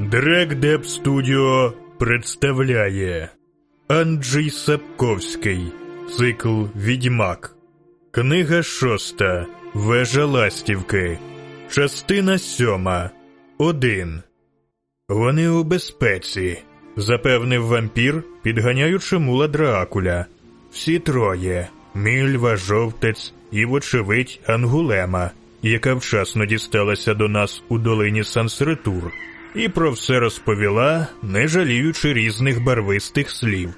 Дрекдеп Студіо представляє Анджей Сапковський. Цикл Відьмак. Книга шоста. Вежа Ластівки. Частина сьома. Один. Вони у безпеці. Запевнив вампір, підганяючи мула Дракуля. Всі троє мільва, жовтець і, вочевидь, Ангулема, яка вчасно дісталася до нас у долині Сансретур, і про все розповіла, не жаліючи різних барвистих слів.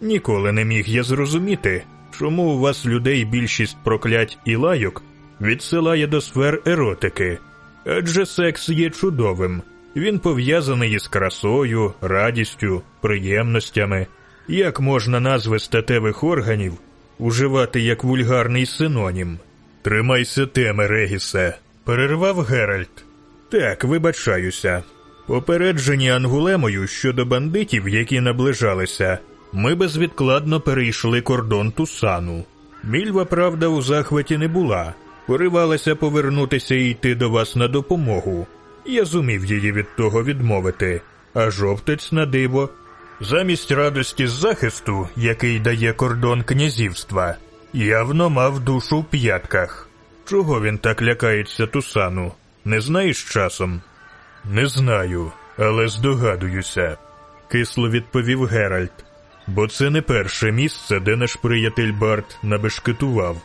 Ніколи не міг я зрозуміти, чому у вас людей більшість проклять і лайок відсилає до сфер еротики, адже секс є чудовим. Він пов'язаний із красою, радістю, приємностями. Як можна назви статевих органів уживати як вульгарний синонім? Тримайся теми, Регісе, перервав Геральт. Так, вибачаюся. Попереджені Ангулемою щодо бандитів, які наближалися, ми безвідкладно перейшли кордон Тусану. Мільва, правда, у захваті не була, поривалася повернутися і йти до вас на допомогу. Я зумів її від того відмовити, а жовтець на диво. Замість радості з захисту, який дає кордон князівства, явно мав душу в п'ятках. Чого він так лякається Тусану? Не знаєш часом? Не знаю, але здогадуюся, кисло відповів Геральт. Бо це не перше місце, де наш приятель Барт набешкетував.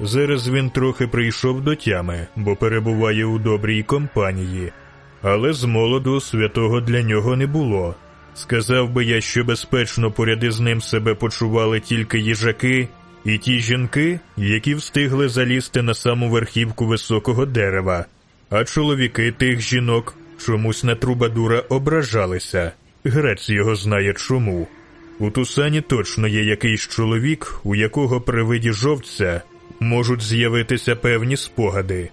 Зараз він трохи прийшов до тями, бо перебуває у добрій компанії, але з молоду святого для нього не було. Сказав би я, що безпечно поряд із ним себе почували тільки їжаки і ті жінки, які встигли залізти на саму верхівку високого дерева, а чоловіки тих жінок чомусь на трубадура ображалися. Грець його знає чому. У Тусані точно є якийсь чоловік, у якого при виді жовтця можуть з'явитися певні спогади.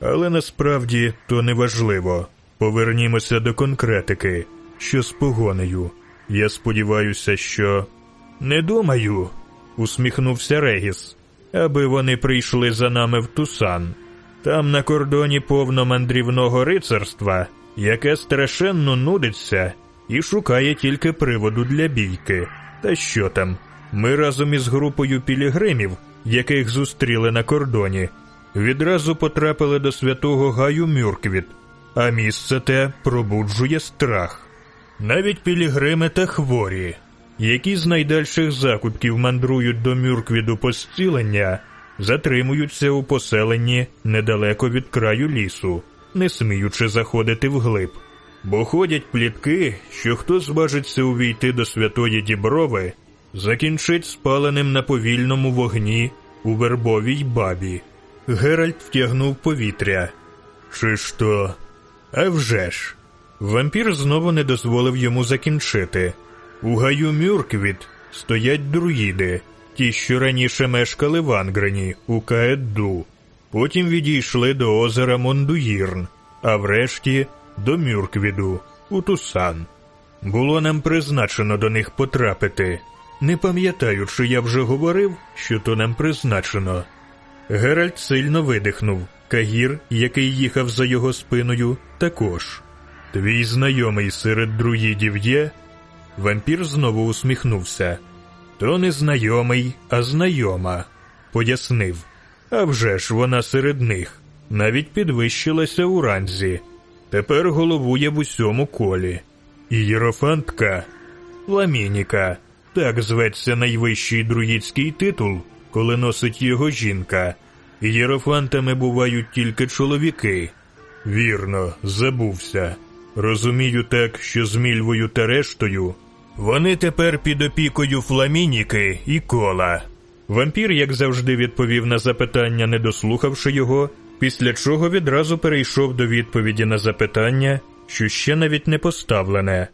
Але насправді то не важливо. Повернімося до конкретики, що з погонею. Я сподіваюся, що. Не думаю, усміхнувся Регіс, аби вони прийшли за нами в Тусан. Там на кордоні повно мандрівного рицарства, яке страшенно нудиться і шукає тільки приводу для бійки. Та що там? Ми разом із групою пілігримів, яких зустріли на кордоні, відразу потрапили до святого Гаю Мюрквіт, а місце те пробуджує страх. Навіть пілігрими та хворі, які з найдальших закутків мандрують до Мюрквіду по зцілення, затримуються у поселенні недалеко від краю лісу, не сміючи заходити вглиб. Бо ходять плітки, що хто зважиться увійти до святої діброви, закінчить спаленим на повільному вогні у вербовій бабі. Геральт втягнув повітря. Чи ж то? Авжеж. Вампір знову не дозволив йому закінчити. У гаю Мирквід стоять друїди, ті, що раніше мешкали в Ангрені, у Каедду. Потім відійшли до озера Мондуїрн, а врешті до Мирквіду, у Тусан. Було нам призначено до них потрапити. Не пам'ятаю, чи я вже говорив, що то нам призначено. Геральт сильно видихнув. Кагір, який їхав за його спиною, також. Твій знайомий серед друїдів є? Вампір знову усміхнувся. То не знайомий, а знайома, пояснив. А вже ж вона серед них, навіть підвищилася у ранзі. Тепер головує в усьому колі. І єрофантка Ламініка, так зветься найвищий друїдський титул, коли носить його жінка. Єрофантами бувають тільки чоловіки. Вірно, забувся. Розумію так, що з Мільвою та рештою вони тепер під опікою Фламініки і кола. Вампір, як завжди, відповів на запитання, не дослухавши його, після чого відразу перейшов до відповіді на запитання, що ще навіть не поставлене.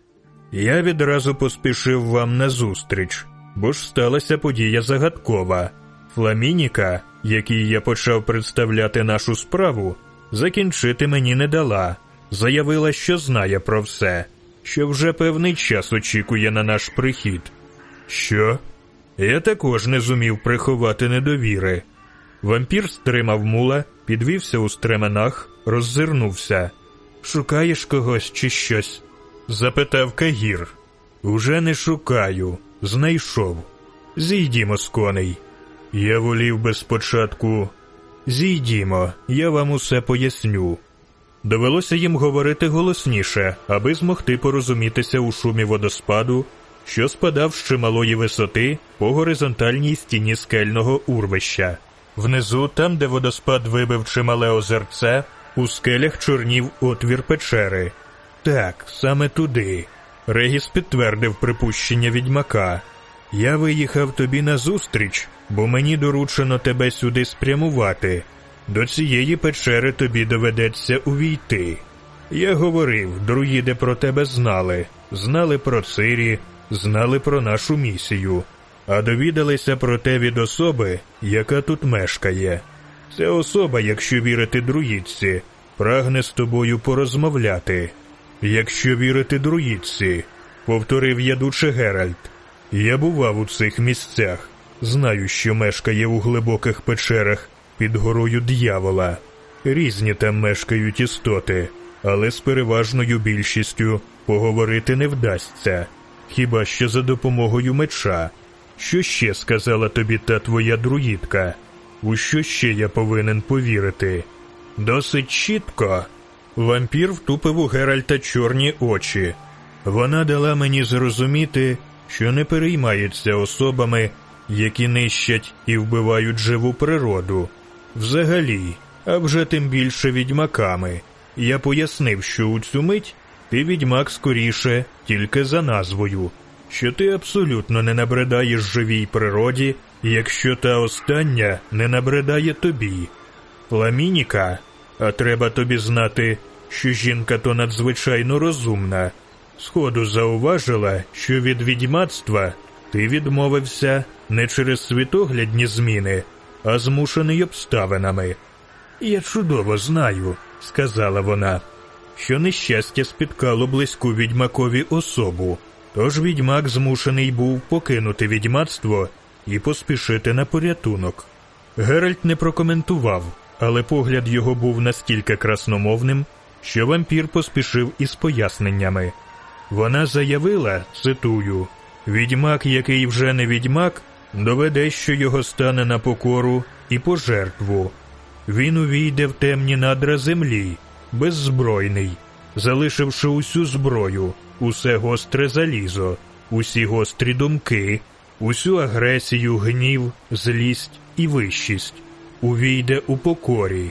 Я відразу поспішив вам назустріч, бо ж сталася подія загадкова. Фламініка, якій я почав представляти нашу справу, закінчити мені не дала, заявила, що знає про все, що вже певний час очікує на наш прихід. Що? Я також не зумів приховати недовіри. Вампір стримав мула, підвівся у стременах, роззирнувся. Шукаєш когось чи щось? запитав Кагір. Уже не шукаю, знайшов. Зійдімо з коней. Я волів би спочатку. Зійдімо, я вам усе поясню. Довелося їм говорити голосніше, аби змогти порозумітися у шумі водоспаду, що спадав з чималої висоти по горизонтальній стіні скельного урвища. Внизу, там, де водоспад вибив чимале озерце, у скелях чорнів отвір печери. Так, саме туди. Регіс підтвердив припущення відьмака. Я виїхав тобі назустріч, бо мені доручено тебе сюди спрямувати. До цієї печери тобі доведеться увійти. Я говорив, друїди про тебе знали, знали про Цирі, знали про нашу місію, а довідалися про те від особи, яка тут мешкає. Ця особа, якщо вірити друїдці, прагне з тобою порозмовляти. Якщо вірити друїдці, повторив ядуче Геральт. Я бував у цих місцях, знаю, що мешкає у глибоких печерах під горою д'явола. Різні там мешкають істоти, але з переважною більшістю поговорити не вдасться, хіба що за допомогою меча. Що ще сказала тобі та твоя друїдка? У що ще я повинен повірити? Досить чітко. Вампір втупив у Геральта чорні очі. Вона дала мені зрозуміти, що не переймається особами, які нищать і вбивають живу природу. Взагалі, а вже тим більше відьмаками. Я пояснив, що у цю мить ти відьмак скоріше тільки за назвою, що ти абсолютно не набридаєш живій природі, якщо та остання не набридає тобі. Ламініка, а треба тобі знати, що жінка то надзвичайно розумна. Сходу зауважила, що від відьмацтва ти відмовився не через світоглядні зміни, а змушений обставинами. Я чудово знаю, сказала вона, що нещастя спіткало близьку відьмакові особу, тож відьмак змушений був покинути відьмацтво і поспішити на порятунок. Геральт не прокоментував, але погляд його був настільки красномовним, що вампір поспішив із поясненнями. Вона заявила, цитую, відьмак, який вже не відьмак, доведе, що його стане на покору і пожертву. Він увійде в темні надра землі, беззбройний, залишивши усю зброю, усе гостре залізо, усі гострі думки, усю агресію, гнів, злість і вищість, увійде у покорі,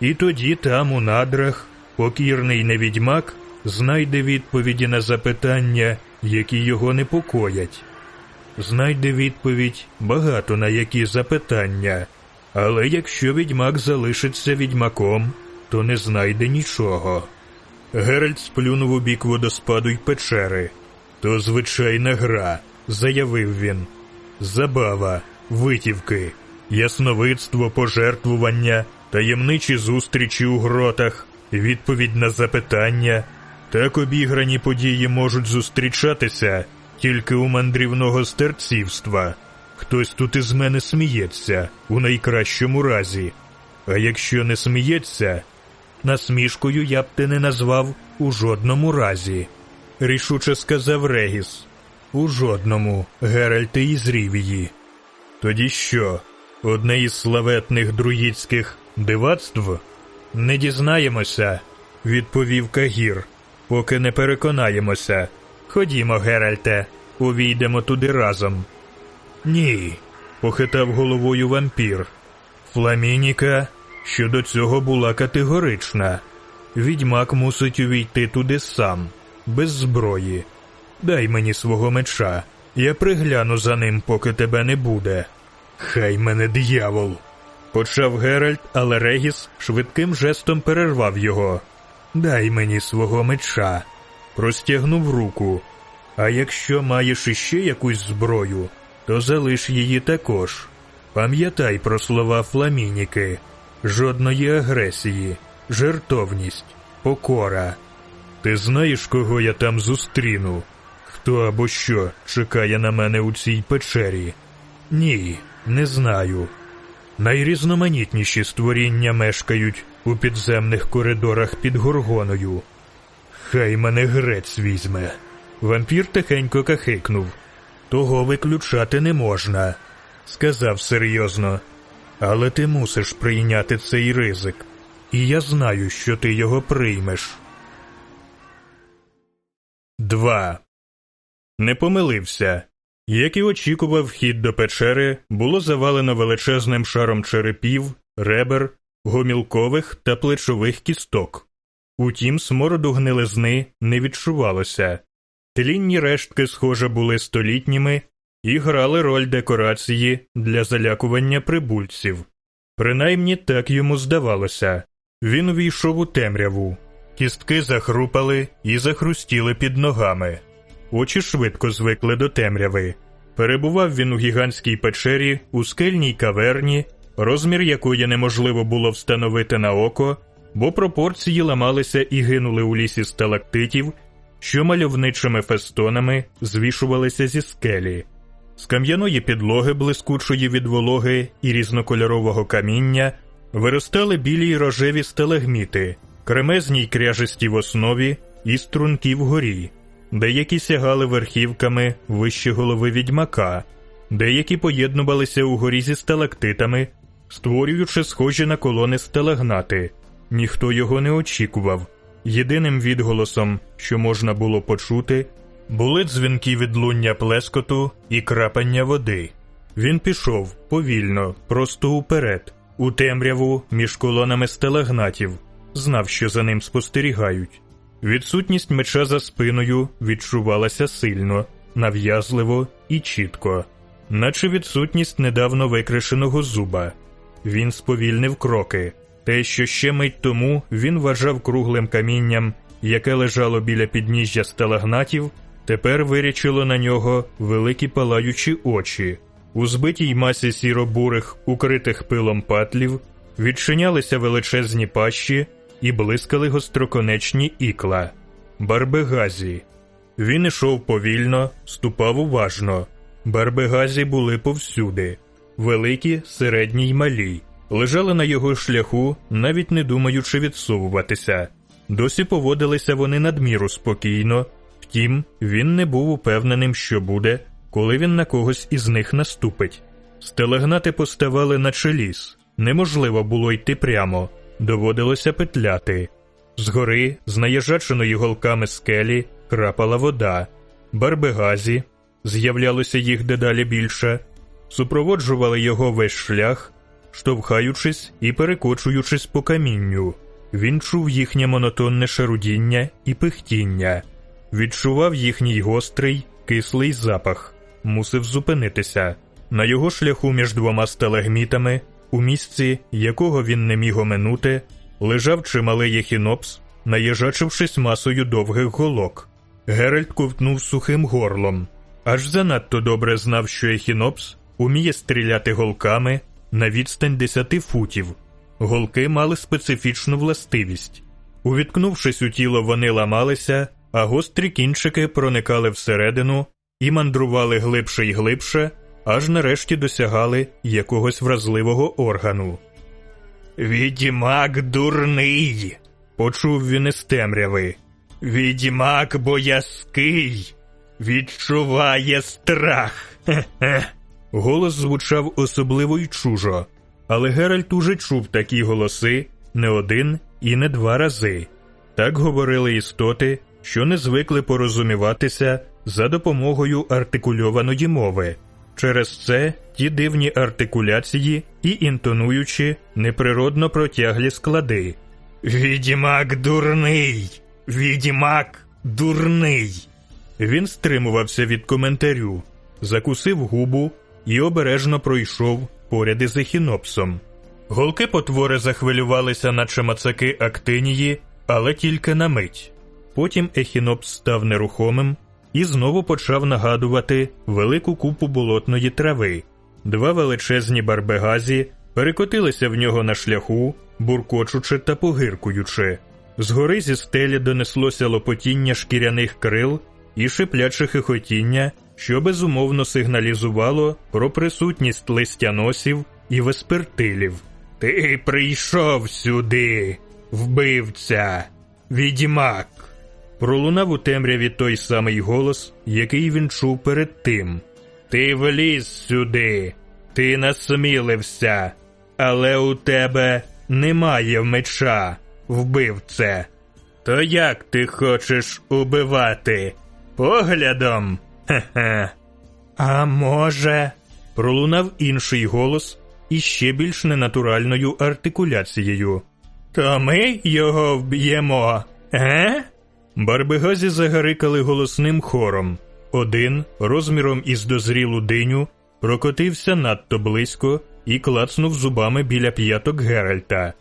і тоді там, у надрах, покірний невідьмак знайде відповіді на запитання, які його непокоять. Знайде відповідь багато на які запитання, але якщо відьмак залишиться відьмаком, то не знайде нічого. Геральт сплюнув у бік водоспаду й печери. То звичайна гра, заявив він. Забава, витівки, ясновидство, пожертвування, таємничі зустрічі у гротах, відповідь на запитання. Так обіграні події можуть зустрічатися тільки у мандрівного стерцівства. Хтось тут із мене сміється у найкращому разі. А якщо не сміється, насмішкою я б те не назвав у жодному разі. Рішуче сказав Регіс. У жодному, Геральте із Рівії. Тоді що? Одне із славетних друїдських дивацтв? Не дізнаємося, відповів Кагір, поки не переконаємося. Ходімо, Геральте, увійдемо туди разом. Ні, похитав головою вампір. Фламініка щодо цього була категорична. Відьмак мусить увійти туди сам, без зброї. Дай мені свого меча, я пригляну за ним, поки тебе не буде. Хай мене диявол. Почав Геральт, але Регіс швидким жестом перервав його. Дай мені свого меча. Простягнув руку. А якщо маєш іще якусь зброю, то залиш її також. Пам'ятай про слова Фламініки, жодної агресії, жертовність, покора. Ти знаєш, кого я там зустріну? Хто або що чекає на мене у цій печері? Ні, не знаю. Найрізноманітніші створіння мешкають у підземних коридорах під горгоною. Хай мене грець візьме. Вампір тихенько кахикнув. Того виключати не можна, сказав серйозно. Але ти мусиш прийняти цей ризик, і я знаю, що ти його приймеш. 2. Не помилився. Як і очікував, вхід до печери було завалено величезним шаром черепів, ребер, гомілкових та плечових кісток. Утім, смороду гнилизни не відчувалося. Тлінні рештки, схоже, були столітніми і грали роль декорації для залякування прибульців. Принаймні так йому здавалося. Він увійшов у темряву. Кістки захрупали і захрустіли під ногами. Очі швидко звикли до темряви. Перебував він у гігантській печері, у скельній каверні, розмір якої неможливо було встановити на око, бо пропорції ламалися і гинули у лісі сталактитів, що мальовничими фестонами звішувалися зі скелі. З кам'яної підлоги, блискучої від вологи і різнокольорового каміння, виростали білі й рожеві сталагміти, кремезні й кряжесті в основі і струнки вгорі. Деякі сягали верхівками вище голови відьмака, деякі поєднувалися угорі зі сталактитами, створюючи схожі на колони сталагнати. Ніхто його не очікував. Єдиним відголосом, що можна було почути, були дзвінки відлуння плескоту і крапання води. Він пішов повільно, просто уперед, у темряву між колонами сталагнатів, знав, що за ним спостерігають. Відсутність меча за спиною відчувалася сильно, нав'язливо і чітко, наче відсутність недавно викришеного зуба. Він сповільнив кроки. Те, що ще мить тому він вважав круглим камінням, яке лежало біля підніжжя сталагнатів, тепер вирячило на нього великі палаючі очі. У збитій масі сіро-бурих, укритих пилом патлів, відчинялися величезні пащі і блискали гостроконечні ікла. Барбегазі. Він ішов повільно, ступав уважно. Барбегазі були повсюди, великі, середні й малі, лежали на його шляху, навіть не думаючи відсовуватися. Досі поводилися вони надміру спокійно, втім, він не був упевненим, що буде, коли він на когось із них наступить. Стелегнати поставали на челіс, неможливо було йти прямо, доводилося петляти. Згори, з наїжаченої голками скелі, крапала вода, барбегазі, з'являлося їх дедалі більше, супроводжували його весь шлях, штовхаючись і перекочуючись по камінню. Він чув їхнє монотонне шарудіння і пихтіння, відчував їхній гострий, кислий запах, мусив зупинитися. На його шляху між двома сталагмітами, у місці, якого він не міг оминути, лежав чималий ехінопс, наїжачившись масою довгих голок. Геральт ковтнув сухим горлом, аж занадто добре знав, що ехінопс уміє стріляти голками на відстань десяти футів. Голки мали специфічну властивість. Увіткнувшись у тіло, вони ламалися, а гострі кінчики проникали всередину і мандрували глибше й глибше, аж нарешті досягали якогось вразливого органу. Відімак дурний, почув він із темряви. Відімак боязкий, відчуває страх. Хе-хе. Голос звучав особливо й чужо, але Геральт уже чув такі голоси не один і не два рази. Так говорили істоти, що не звикли порозуміватися за допомогою артикульованої мови. Через це ті дивні артикуляції і інтонуючи неприродно протяглі склади. Відімак дурний, відімак дурний. Він стримувався від коментарю, закусив губу і обережно пройшов поряд із ехінопсом. Голки потвори захвилювалися, наче мацаки актинії, але тільки на мить. Потім ехінопс став нерухомим і знову почав нагадувати велику купу болотної трави. Два величезні барбегазі перекотилися в нього на шляху, буркочучи та погиркуючи. Згори зі стелі донеслося лопотіння шкіряних крил і шипляче хихотіння, що безумовно сигналізувало про присутність листяносів і веспертилів. Ти прийшов сюди, вбивця, відьмак, Пролунав у темряві той самий голос, який він чув перед тим. Ти вліз сюди, ти насмілився, але у тебе немає меча, вбивце. То як ти хочеш убивати? Поглядом? Хе-хе. А може. Пролунав інший голос із ще більш ненатуральною артикуляцією. То ми його вб'ємо, е? Барбигазі загарикали голосним хором. Один, розміром із дозрілу диню, прокотився надто близько і клацнув зубами біля п'яток Геральта.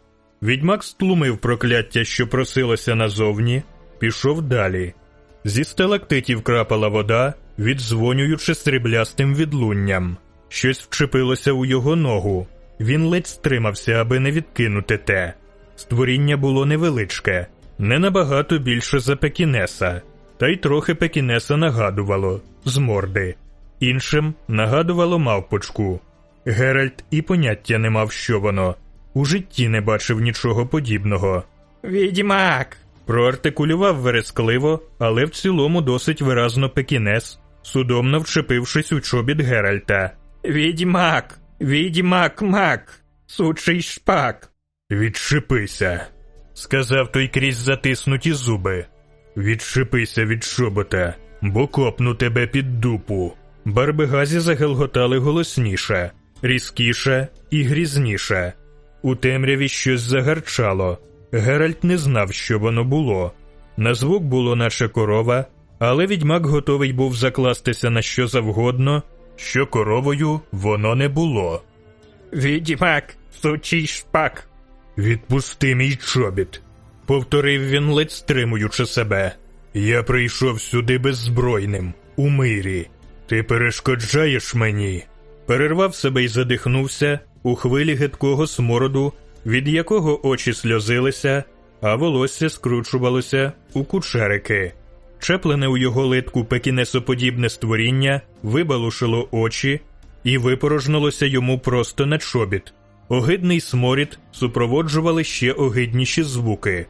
Відьмак стлумив прокляття, що просилося назовні, пішов далі. Зі сталактитів крапала вода, віддзвонюючи сріблястим відлунням. Щось вчепилося у його ногу. Він ледь стримався, аби не відкинути те. Створіння було невеличке, не набагато більше за пекінеса, та й трохи пекінеса нагадувало з морди. Іншим нагадувало мавпочку. Геральт і поняття не мав, що воно. У житті не бачив нічого подібного. Відьмак. проартикулював верескливо, але в цілому досить виразно пекінес, судомно вчепившись у чобіт Геральта. Відьмак, відьмак мак, сучий шпак. Відшипися, сказав той крізь затиснуті зуби. Відшипися від чобота, бо копну тебе під дупу. Барбигазі загелготали голосніше, різкіше і грізніше. У темряві щось загарчало. Геральт не знав, що воно було. На звук було, наче корова, але відьмак готовий був закластися на що завгодно, що коровою воно не було. Відьмак, сучий шпак. Відпусти мій чобіт, повторив він, ледь стримуючи себе. Я прийшов сюди беззбройним, у мирі. Ти перешкоджаєш мені. Перервав себе і задихнувся у хвилі гидкого смороду, від якого очі сльозилися, а волосся скручувалося у кучерики. Чеплене у його литку пекінесоподібне створіння вибалушило очі і випорожнилося йому просто на чобіт. Огидний сморід супроводжували ще огидніші звуки.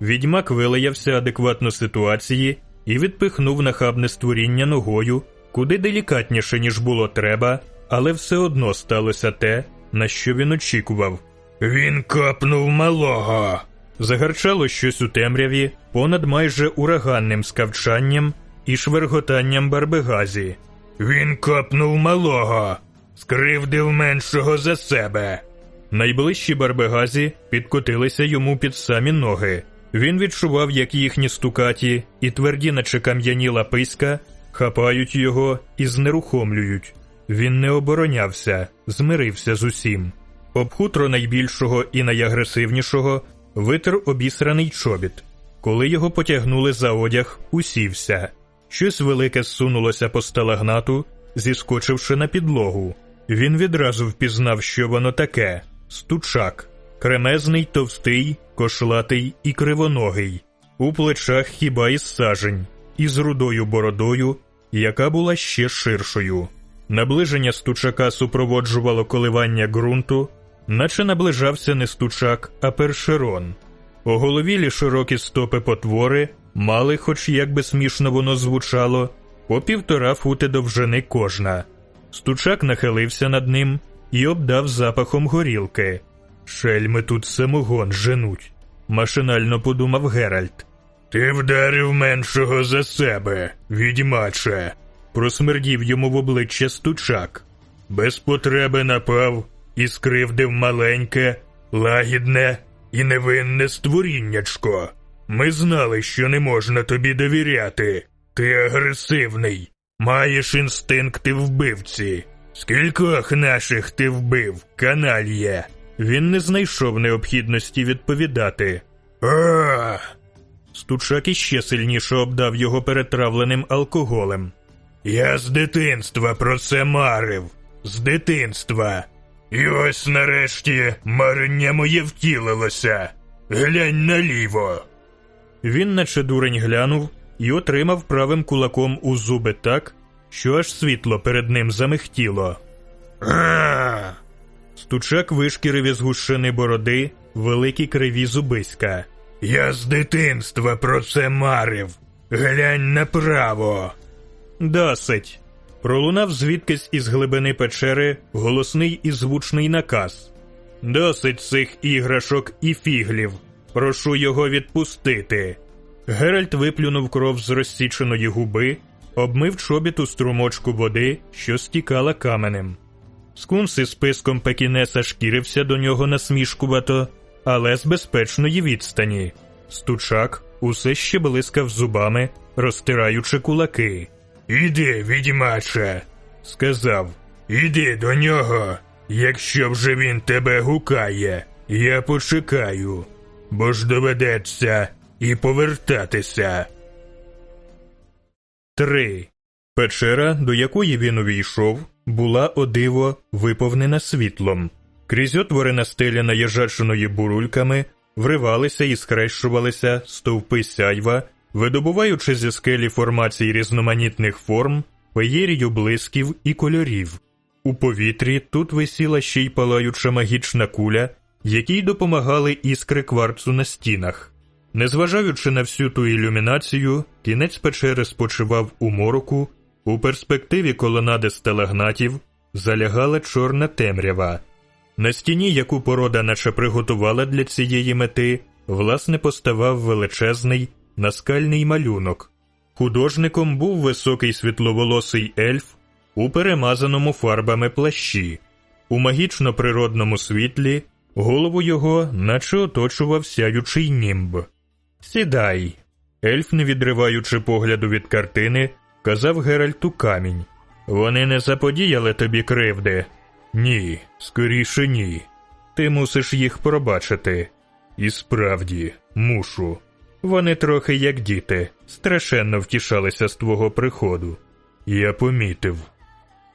Відьмак вилаявся адекватно ситуації і відпихнув нахабне створіння ногою, куди делікатніше, ніж було треба, але все одно сталося те, на що він очікував. Він копнув малого. Загарчало щось у темряві понад майже ураганним скавчанням і шверготанням барбегазі. Він копнув малого, скривдив меншого за себе. Найближчі барбегазі підкотилися йому під самі ноги. Він відчував, як їхні стукаті і тверді, наче кам'яні лаписька, хапають його і знерухомлюють. Він не оборонявся, змирився з усім. Об хутро найбільшого і найагресивнішого витер обісраний чобіт. Коли його потягнули за одяг, усівся. Щось велике зсунулося по сталагнату, зіскочивши на підлогу. Він відразу впізнав, що воно таке стучак, кремезний, товстий, кошлатий і кривоногий, у плечах хіба із сажень, із рудою бородою, яка була ще ширшою. Наближення стучака супроводжувало коливання ґрунту, наче наближався не стучак, а першерон. Оголовілі широкі стопи потвори мали, хоч як би смішно воно звучало, по півтора фути довжини кожна. Стучак нахилився над ним і обдав запахом горілки. Шельми тут самогон женуть, машинально подумав Геральт. Ти вдарив меншого за себе, відьмаче, просмердів йому в обличчя стучак. Без потреби напав і скривдив маленьке, лагідне і невинне створіннячко. Ми знали, що не можна тобі довіряти. Ти агресивний, маєш інстинкти вбивці. Скількох наших ти вбив, канальє? Він не знайшов необхідності відповідати. А. Стучак іще сильніше обдав його перетравленим алкоголем. Я з дитинства про це марив. З дитинства. І ось нарешті марення моє втілилося. Глянь наліво. Він, наче дурень, глянув і отримав правим кулаком у зуби так, що аж світло перед ним замихтіло. Стучак вишкірив із гущини бороди великі криві зубиська. Я з дитинства про це марив. Глянь направо. Досить. Пролунав звідкись із глибини печери голосний і звучний наказ. Досить цих іграшок і фіглів. Прошу його відпустити. Геральт виплюнув кров з розсіченої губи, обмив чобіт у струмочку води, що стікала каменем. Скунс із списком Пекінеса шкірився до нього насмішкувато, але з безпечної відстані. Стучак усе ще блискав зубами, розтираючи кулаки. Іди, відьмаче, сказав. Іди до нього. Якщо вже він тебе гукає, я почекаю, бо ж доведеться і повертатися. 3. Печера, до якої він увійшов, була одиво виповнена світлом. Крізь отвори настеляна єжачиною бурульками, вривалися і схрещувалися стовпи сяйва, видобуваючи зі скелі формацій різноманітних форм, феєрію блисків і кольорів. У повітрі тут висіла ще й палаюча магічна куля, якій допомагали іскри кварцу на стінах. Незважаючи на всю ту ілюмінацію, кінець печери спочивав у мороку, у перспективі колонади сталагнатів залягала чорна темрява. На стіні, яку порода наче приготувала для цієї мети, власне поставав величезний наскальний малюнок. Художником був високий світловолосий ельф у перемазаному фарбами плащі. У магічно природному світлі голову його наче оточував сяючий німб. Сідай. Ельф, не відриваючи погляду від картини, казав Геральту камінь. Вони не заподіяли тобі кривди. Ні, скоріше ні. Ти мусиш їх пробачити. І справді, мушу. Вони трохи як діти, страшенно втішалися з твого приходу. Я помітив.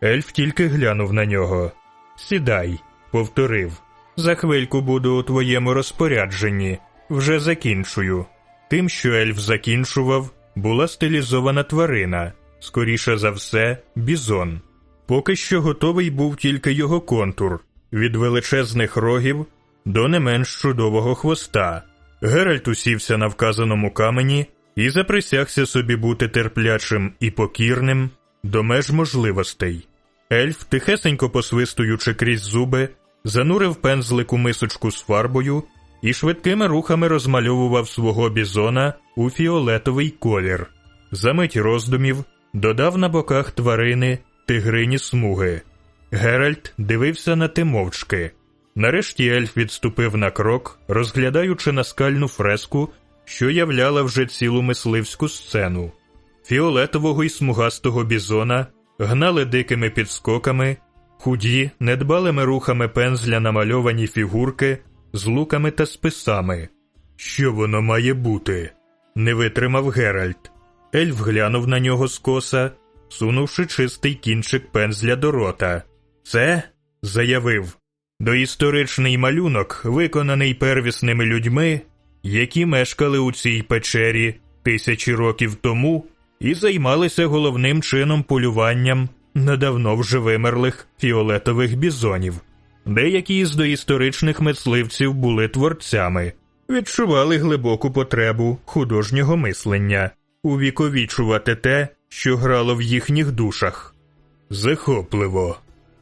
Ельф тільки глянув на нього. Сідай, повторив. За хвильку буду у твоєму розпорядженні. Вже закінчую. Тим, що ельф закінчував, була стилізована тварина, скоріше за все, бізон. Поки що готовий був тільки його контур від величезних рогів до не менш чудового хвоста. Геральт усівся на вказаному камені і заприсягся собі бути терплячим і покірним до меж можливостей. Ельф, тихесенько посвистуючи крізь зуби, занурив пензлик у мисочку з фарбою і швидкими рухами розмальовував свого бізона у фіолетовий колір. Замить роздумів додав на боках тварини тигрині смуги. Геральт дивився на те мовчки. Нарешті ельф відступив на крок, розглядаючи наскальну фреску, що являла вже цілу мисливську сцену. Фіолетового і смугастого бізона гнали дикими підскоками, худі, недбалими рухами пензля намальовані фігурки з луками та списами. Що воно має бути? не витримав Геральт. Ельф глянув на нього скоса, сунувши чистий кінчик пензля до рота. Це, заявив, доісторичний малюнок, виконаний первісними людьми, які мешкали у цій печері тисячі років тому і займалися головним чином полюванням на давно вже вимерлих фіолетових бізонів. Деякі з доісторичних мисливців були творцями, відчували глибоку потребу художнього мислення, увіковічувати те, що грало в їхніх душах. Захопливо.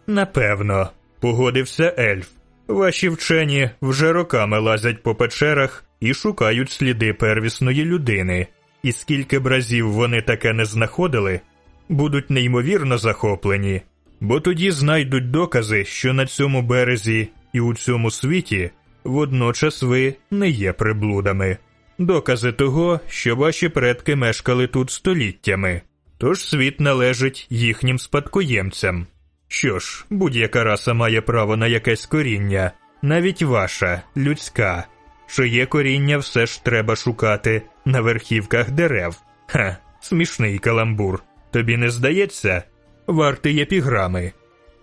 Напевно, погодився ельф. Ваші вчені вже роками лазять по печерах і шукають сліди первісної людини, і скільки б разів вони таке не знаходили, будуть неймовірно захоплені, бо тоді знайдуть докази, що на цьому березі і у цьому світі водночас ви не є приблудами, докази того, що ваші предки мешкали тут століттями, тож світ належить їхнім спадкоємцям. Що ж, будь-яка раса має право на якесь коріння, навіть ваша, людська, чиє коріння все ж треба шукати на верхівках дерев. Ха, смішний каламбур. Тобі не здається? Вартий епіграми.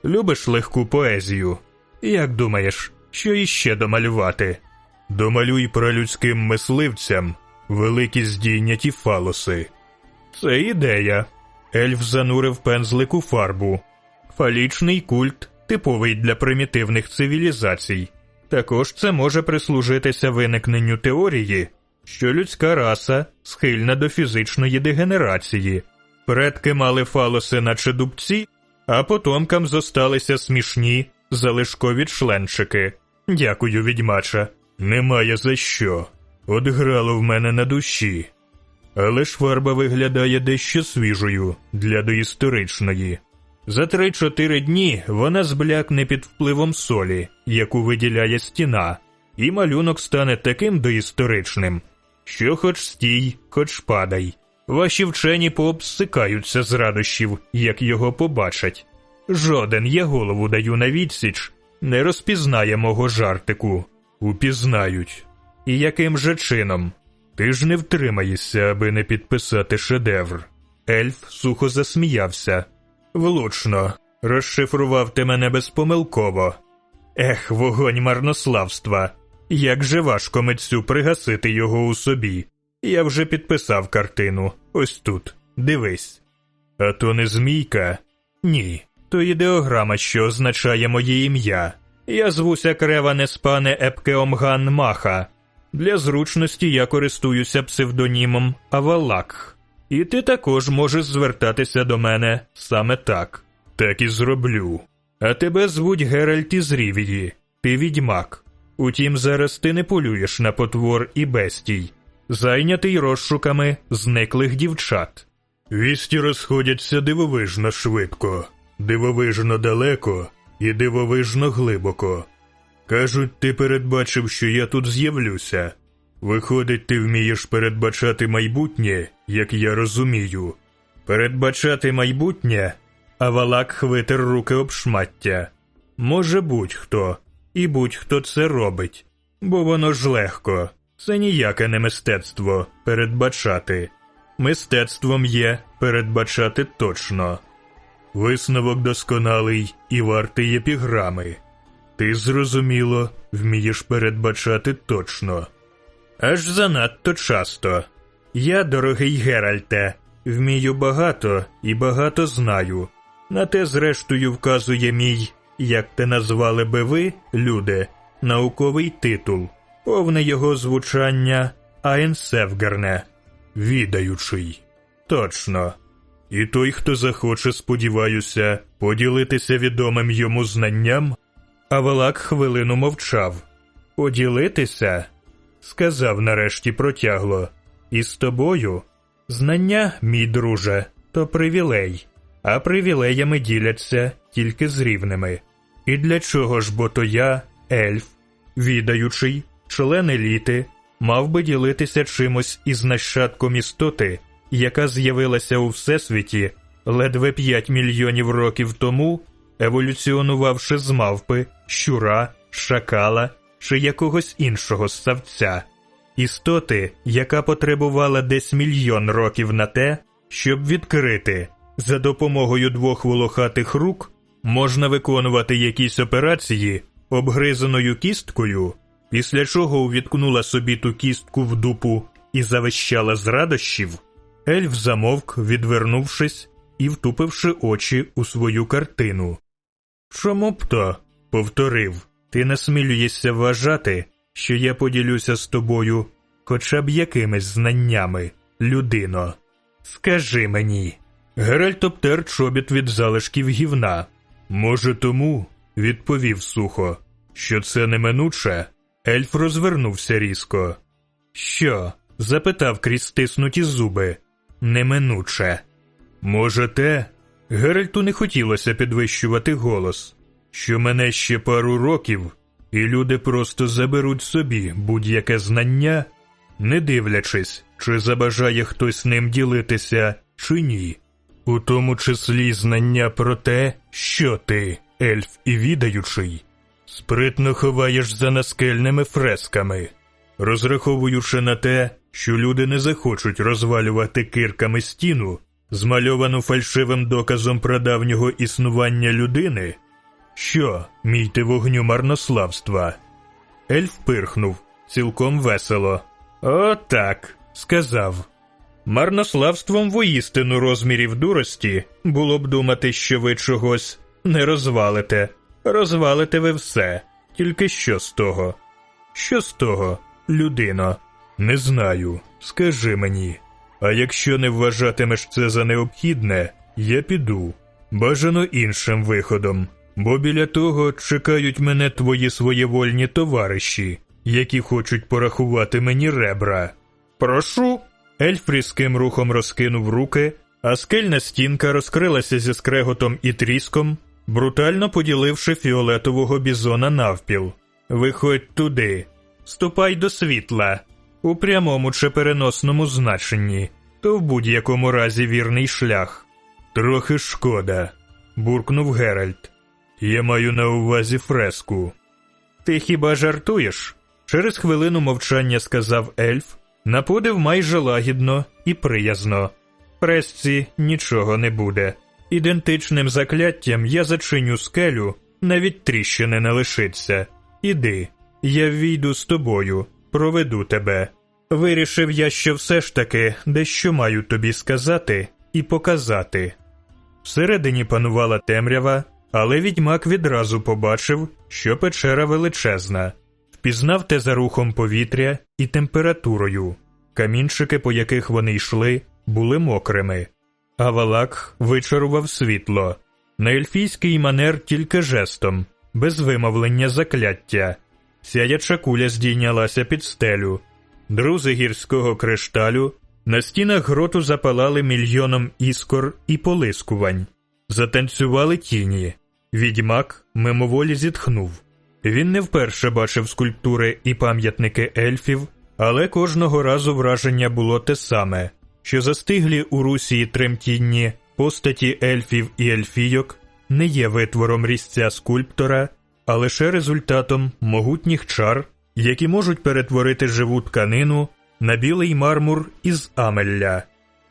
Любиш легку поезію. Як думаєш, що іще домалювати? Домалюй про людським мисливцям великі здійняті фалоси. Це ідея. Ельф занурив пензлик у фарбу. Фалічний культ, типовий для примітивних цивілізацій. Також це може прислужитися виникненню теорії, що людська раса схильна до фізичної дегенерації. Предки мали фалоси, наче дубці, а потомкам зосталися смішні залишкові членчики. Дякую, відьмача. Немає за що. От грало в мене на душі. Але ж фарба виглядає дещо свіжою для доісторичної. За три-чотири дні вона зблякне під впливом солі, яку виділяє стіна, і малюнок стане таким доісторичним, що хоч стій, хоч падай. Ваші вчені пообсикаються з радощів, як його побачать. Жоден, я голову даю на відсіч, не розпізнає мого жартику. Упізнають. І яким же чином? Ти ж не втримаєшся, аби не підписати шедевр. Ельф сухо засміявся. Влучно, розшифрував ти мене безпомилково. Ех, вогонь марнославства. Як же важко митцю пригасити його у собі. Я вже підписав картину. Ось тут. Дивись. А то не змійка? Ні. То ідеограма, що означає моє ім'я. Я звуся Креване спане Епкеомган Маха. Для зручності я користуюся псевдонімом Авалакх. І ти також можеш звертатися до мене саме так. Так і зроблю. А тебе звуть Геральт із Рівії. Ти відьмак. Утім, зараз ти не полюєш на потвор і бестій, зайнятий розшуками зниклих дівчат. Вісті розходяться дивовижно швидко, дивовижно далеко і дивовижно глибоко. Кажуть, ти передбачив, що я тут з'явлюся. Виходить, ти вмієш передбачати майбутнє, як я розумію. Передбачати майбутнє, а валак хвитер руки об шмаття. Може будь-хто, і будь-хто це робить, бо воно ж легко, це ніяке не мистецтво передбачати. Мистецтвом є передбачати точно. Висновок досконалий і вартий епіграми. Ти, зрозуміло, вмієш передбачати точно. Аж занадто часто. Я, дорогий Геральте, вмію багато і багато знаю. На те, зрештою, вказує мій, як те назвали би ви, люди, науковий титул, повне його звучання Аенсевгерне, відаючий. Точно. І той, хто захоче, сподіваюся, поділитися відомим йому знанням. Авалак хвилину мовчав. Поділитися? сказав нарешті протягло. І з тобою? Знання, мій друже, то привілей, а привілеями діляться тільки з рівними. І для чого ж бо то я, ельф, відаючий, член еліти, мав би ділитися чимось із нащадком істоти, яка з'явилася у всесвіті ледве 5 мільйонів років тому, еволюціонувавши з мавпи, щура, шакала чи якогось іншого ссавця, істоти, яка потребувала десь мільйон років на те, щоб відкрити за допомогою двох волохатих рук можна виконувати якісь операції обгризаною кісткою, після чого увіткнула собі ту кістку в дупу і завищала з радощів. Ельф замовк, відвернувшись і втупивши очі у свою картину. Чому б то? повторив. Ти насмілюєшся вважати, що я поділюся з тобою хоча б якимись знаннями, людино. Скажи мені. Геральт обтер чобіт від залишків гівна. Може, тому, відповів сухо, що це неминуче. Ельф розвернувся різко. Що? запитав крізь стиснуті зуби. Неминуче. Може, те? Геральту не хотілося підвищувати голос що мене ще пару років, і люди просто заберуть собі будь-яке знання, не дивлячись, чи забажає хтось ним ділитися, чи ні, у тому числі знання про те, що ти, ельф і відаючий, спритно ховаєш за наскельними фресками, розраховуючи на те, що люди не захочуть розвалювати кирками стіну, змальовану фальшивим доказом прадавнього існування людини. Що, мійте вогню марнославства? Ельф пирхнув цілком весело. «О, так», – сказав. Марнославством воістину розмірів дурості було б думати, що ви чогось не розвалите. Розвалите ви все, тільки що з того? Що з того, людино? Не знаю. Скажи мені. А якщо не вважатимеш це за необхідне, я піду. Бажано іншим виходом, бо біля того чекають мене твої своєвольні товариші, які хочуть порахувати мені ребра. Прошу. Ельф різким рухом розкинув руки, а скельна стінка розкрилася зі скреготом і тріском, брутально поділивши фіолетового бізона навпіл. Виходь туди, ступай до світла, у прямому чи переносному значенні, то в будь-якому разі вірний шлях. Трохи шкода, буркнув Геральт. Я маю на увазі фреску. Ти хіба жартуєш? Через хвилину мовчання сказав ельф, наподив майже лагідно і приязно. Фресці нічого не буде. Ідентичним закляттям я зачиню скелю, навіть тріщини не лишиться. Іди, я війду з тобою, проведу тебе. Вирішив я, що все ж таки дещо маю тобі сказати і показати. Всередині панувала темрява, але відьмак відразу побачив, що печера величезна, впізнав те за рухом повітря і температурою. Камінчики, по яких вони йшли, були мокрими. А валак вичарував світло. На ельфійський манер тільки жестом, без вимовлення закляття. Сяяча куля здійнялася під стелю. Друзи гірського кришталю на стінах гроту запалали мільйоном іскор і полискувань. Затанцювали тіні. Відьмак мимоволі зітхнув. Він не вперше бачив скульптури і пам'ятники ельфів, але кожного разу враження було те саме, що застиглі у русі тремтінні постаті ельфів і ельфійок не є витвором різця скульптора, а лише результатом могутніх чар, які можуть перетворити живу тканину на білий мармур із Амелля.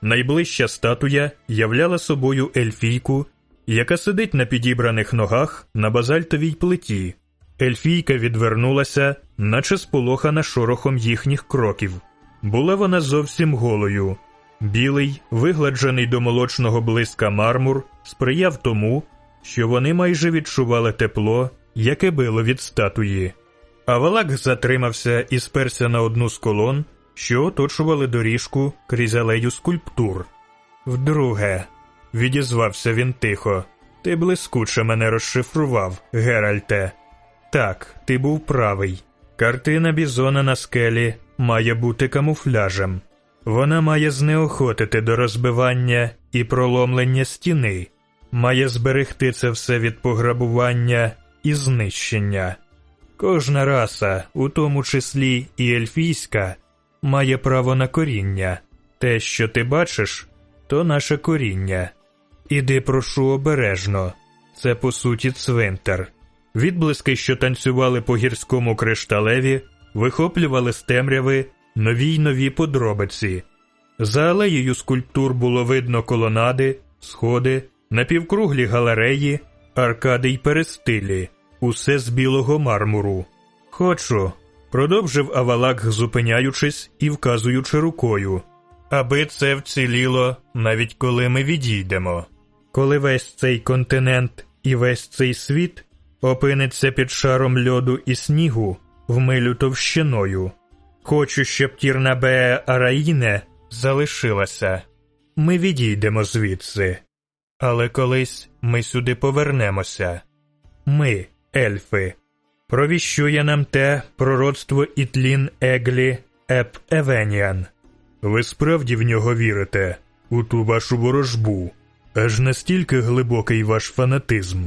Найближча статуя являла собою ельфійку, яка сидить на підібраних ногах на базальтовій плиті. Ельфійка відвернулася, наче сполохана шорохом їхніх кроків. Була вона зовсім голою. Білий, вигладжений до молочного блиска мармур, сприяв тому, що вони майже відчували тепло, яке било від статуї. А Валак затримався і сперся на одну з колон, що оточували доріжку крізь алею скульптур. Вдруге, відізвався він тихо, ти блискуче мене розшифрував, Геральте. Так, ти був правий. Картина бізона на скелі має бути камуфляжем. Вона має знеохотити до розбивання і проломлення стіни, має зберегти це все від пограбування і знищення. Кожна раса, у тому числі і ельфійська, має право на коріння. Те, що ти бачиш, то наше коріння. Іди, прошу обережно, це по суті цвинтар. Відблиски, що танцювали по гірському кришталеві, вихоплювали з темряви нові й нові подробиці. За алеєю скульптур було видно колонади, сходи, напівкруглі галереї, аркади й перестилі, усе з білого мармуру. Хочу, продовжив Авалак, зупиняючись і вказуючи рукою, аби це вціліло, навіть коли ми відійдемо. Коли весь цей континент і весь цей світ опиниться під шаром льоду і снігу в милю товщиною. Хочу, щоб Тірнабея Араїне залишилася. Ми відійдемо звідси. Але колись ми сюди повернемося. Ми, ельфи, провіщує нам те пророцтво Ітлін Еглі Еп Евеніан. Ви справді в нього вірите, у ту вашу ворожбу, аж настільки глибокий ваш фанатизм.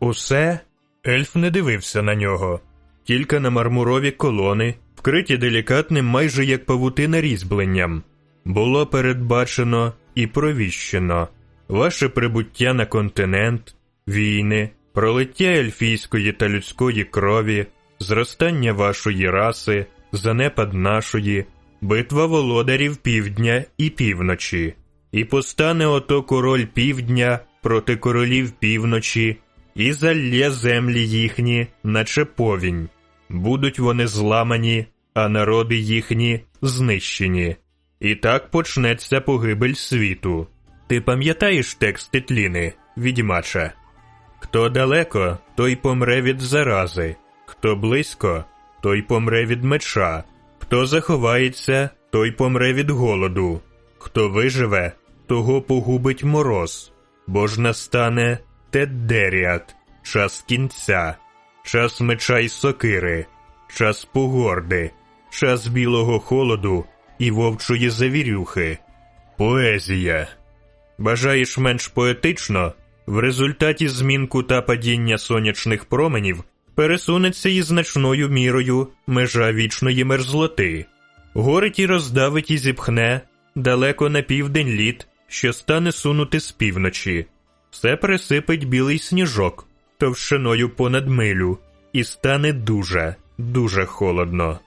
Усе ельф не дивився на нього, тільки на мармурові колони, вкриті делікатним, майже як павутина різьбленням, було передбачено і провіщено. Ваше прибуття на континент, війни, пролиття ельфійської та людської крові, зростання вашої раси, занепад нашої, битва володарів півдня і півночі, і постане ото король півдня проти королів півночі, і залє землі їхні, наче повінь. Будуть вони зламані, а народи їхні знищені. І так почнеться погибель світу. Ти пам'ятаєш текст Титліни, відьмача? Хто далеко, той помре від зарази, хто близько, той помре від меча, Хто заховається, той помре від голоду, хто виживе, того погубить мороз, бо ж настане Теддеріат, час кінця, час меча й сокири, час погорди, час білого холоду і вовчої завірюхи. Поезія. Бажаєш менш поетично, в результаті змін кута падіння сонячних променів пересунеться і значною мірою межа вічної мерзлоти, горить і роздавить і зіпхне далеко на південь літ, що стане сунути з півночі, все присипить білий сніжок товщиною понад милю, і стане дуже, дуже холодно.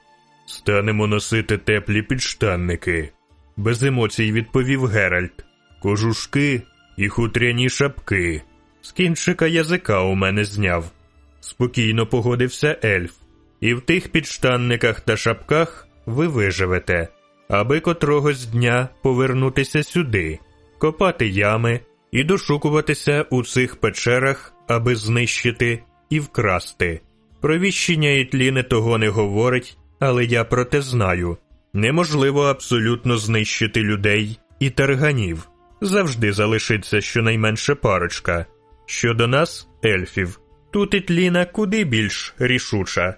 Станемо носити теплі підштанники, без емоцій відповів Геральт, кожушки і хутряні шапки. З кінчика язика у мене зняв. Спокійно погодився ельф, і в тих підштанниках та шапках ви виживете, аби котрогось дня повернутися сюди, копати ями і дошукуватися у цих печерах, аби знищити і вкрасти. Провіщення Ітліни того не говорить, але я про те знаю. Неможливо абсолютно знищити людей і тарганів. Завжди залишиться щонайменше парочка. Щодо нас, ельфів, тут Ітліна куди більш рішуча.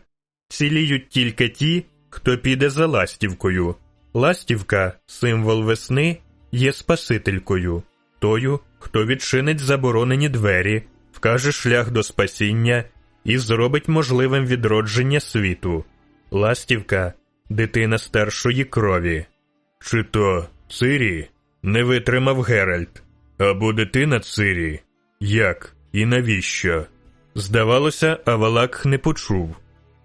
Ціліють тільки ті, хто піде за ластівкою. Ластівка, символ весни, є спасителькою, тою, хто відчинить заборонені двері, вкаже шлях до спасіння і зробить можливим відродження світу. Ластівка дитина старшої крові. Чи то Цирі? Не витримав Геральт. Або дитина Цирі? Як і навіщо? Здавалося, Авалак не почув.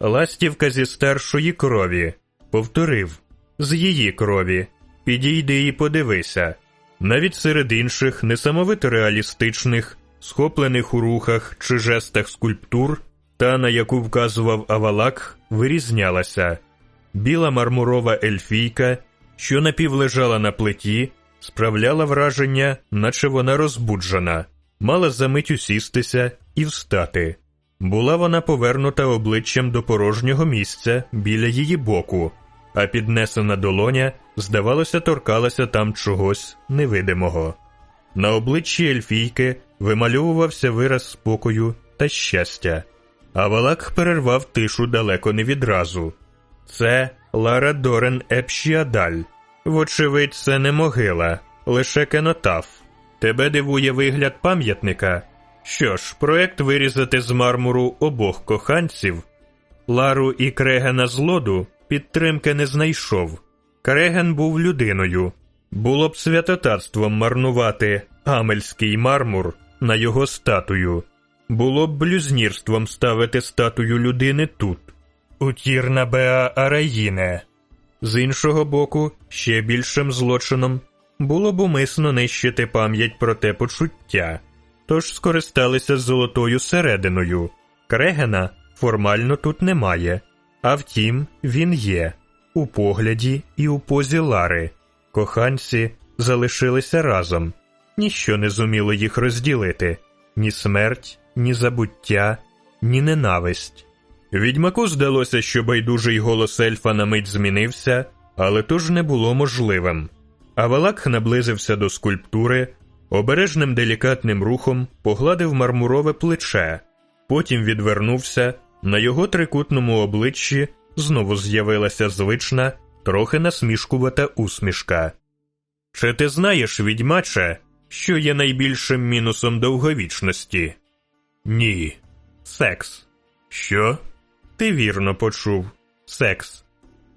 Ластівка зі старшої крові. Повторив з її крові. Підійди і подивися. Навіть серед інших несамовито реалістичних, схоплених у рухах чи жестах скульптур, та, на яку вказував Авалак, вирізнялася біла мармурова ельфійка, що напівлежала на плиті, справляла враження, наче вона розбуджена, мала за мить усістися і встати. Була вона повернута обличчям до порожнього місця біля її боку, а піднесена долоня, здавалося, торкалася там чогось невидимого. На обличчі Ельфійки вимальовувався вираз спокою та щастя, а Валак перервав тишу далеко не відразу. Це Лара Дорен Епшіадаль. Вочевидь, це не могила, лише кенотаф. Тебе дивує вигляд пам'ятника. Що ж, проект вирізати з мармуру обох коханців. Лару і Крегена з лоду підтримки не знайшов. Креген був людиною. Було б святотатством марнувати амельський мармур на його статую. Було б блюзнірством ставити статую людини тут. Утірна Беа Араїне. З іншого боку, ще більшим злочином було б умисно нищити пам'ять про те почуття, тож скористалися золотою серединою. Крегена формально тут немає, а втім, він є у погляді і у позі Лари. Коханці залишилися разом, ніщо не зуміло їх розділити ні смерть, ні забуття, ні ненависть. Відьмаку здалося, що байдужий голос ельфа на мить змінився, але то ж не було можливим. Авалак наблизився до скульптури, обережним делікатним рухом погладив мармурове плече, потім відвернувся, на його трикутному обличчі знову з'явилася звична, трохи насмішкувата усмішка. Чи ти знаєш, відьмаче, що є найбільшим мінусом довговічності? Ні. Секс. Що? Ти вірно почув секс.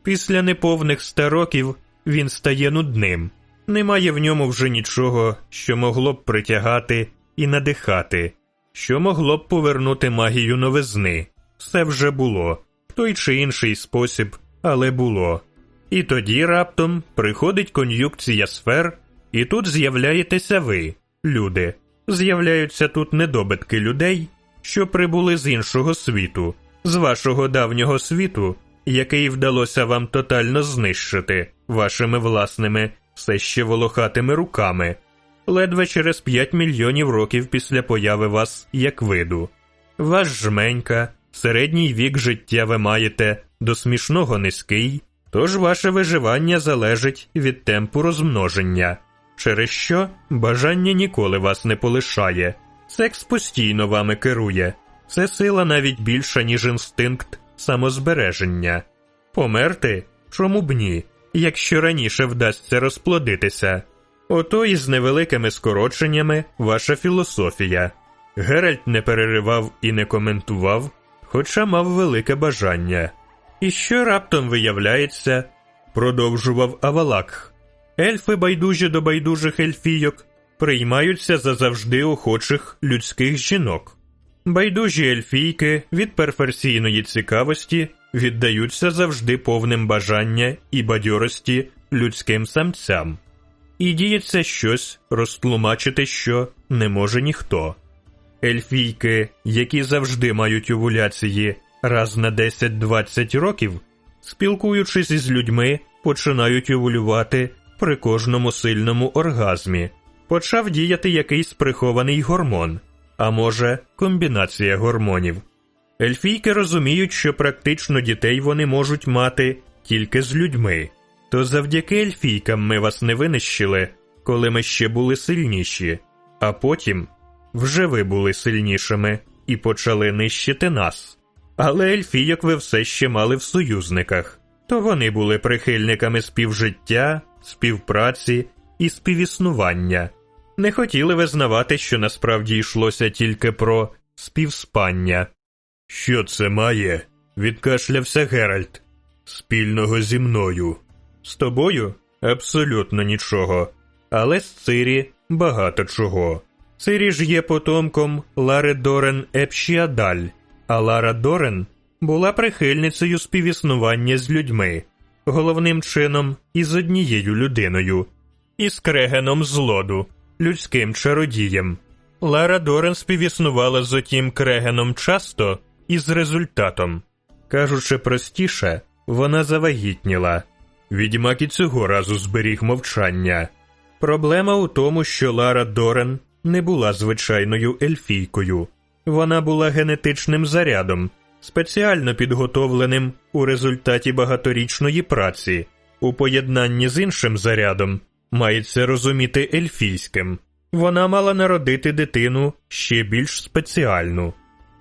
Після неповних ста років він стає нудним, немає в ньому вже нічого, що могло б притягати і надихати, що могло б повернути магію новизни. Все вже було, в той чи інший спосіб, але було. І тоді раптом приходить кон'юкція сфер, і тут з'являєтеся ви, люди. З'являються тут недобитки людей, що прибули з іншого світу з вашого давнього світу, який вдалося вам тотально знищити вашими власними, все ще волохатими руками, ледве через 5 мільйонів років після появи вас як виду. Ваш жменька, середній вік життя ви маєте до смішного низький, Тож ваше виживання залежить від темпу розмноження, через що бажання ніколи вас не полишає. Секс постійно вами керує. Це сила навіть більша, ніж інстинкт самозбереження. Померти? Чому б ні, якщо раніше вдасться розплодитися? Ото і з невеликими скороченнями ваша філософія. Геральт не переривав і не коментував, хоча мав велике бажання. І що раптом виявляється, продовжував Авалакх. Ельфи, байдужі до байдужих ельфійок, приймаються за завжди охочих людських жінок. Байдужі ельфійки від перферсійної цікавості віддаються завжди повним бажання і бадьорості людським самцям. І діється щось, розтлумачити що не може ніхто. Ельфійки, які завжди мають овуляції раз на 10-20 років, спілкуючись із людьми, починають овулювати при кожному сильному оргазмі. Почав діяти якийсь прихований гормон, а може, комбінація гормонів. Ельфійки розуміють, що практично дітей вони можуть мати тільки з людьми, то завдяки ельфійкам ми вас не винищили, коли ми ще були сильніші, а потім вже ви були сильнішими і почали нищити нас. Але ельфійок ви все ще мали в союзниках, то вони були прихильниками співжиття, співпраці і співіснування. Не хотіли визнавати, що насправді йшлося тільки про співспання. Що це має? відкашлявся Геральт. Спільного зі мною. З тобою абсолютно нічого, але з Цирі багато чого. Цирі ж є потомком Лари Дорен Епшіадаль, а Лара Дорен була прихильницею співіснування з людьми, головним чином із однією людиною, із крегеном злоду, людським чародієм. Лара Дорен співіснувала з отім крегеном часто і з результатом. Кажучи простіше, вона завагітніла. Відьмак і цього разу зберіг мовчання. Проблема у тому, що Лара Дорен не була звичайною ельфійкою, вона була генетичним зарядом, спеціально підготовленим у результаті багаторічної праці. У поєднанні з іншим зарядом мається розуміти ельфійським. Вона мала народити дитину ще більш спеціальну.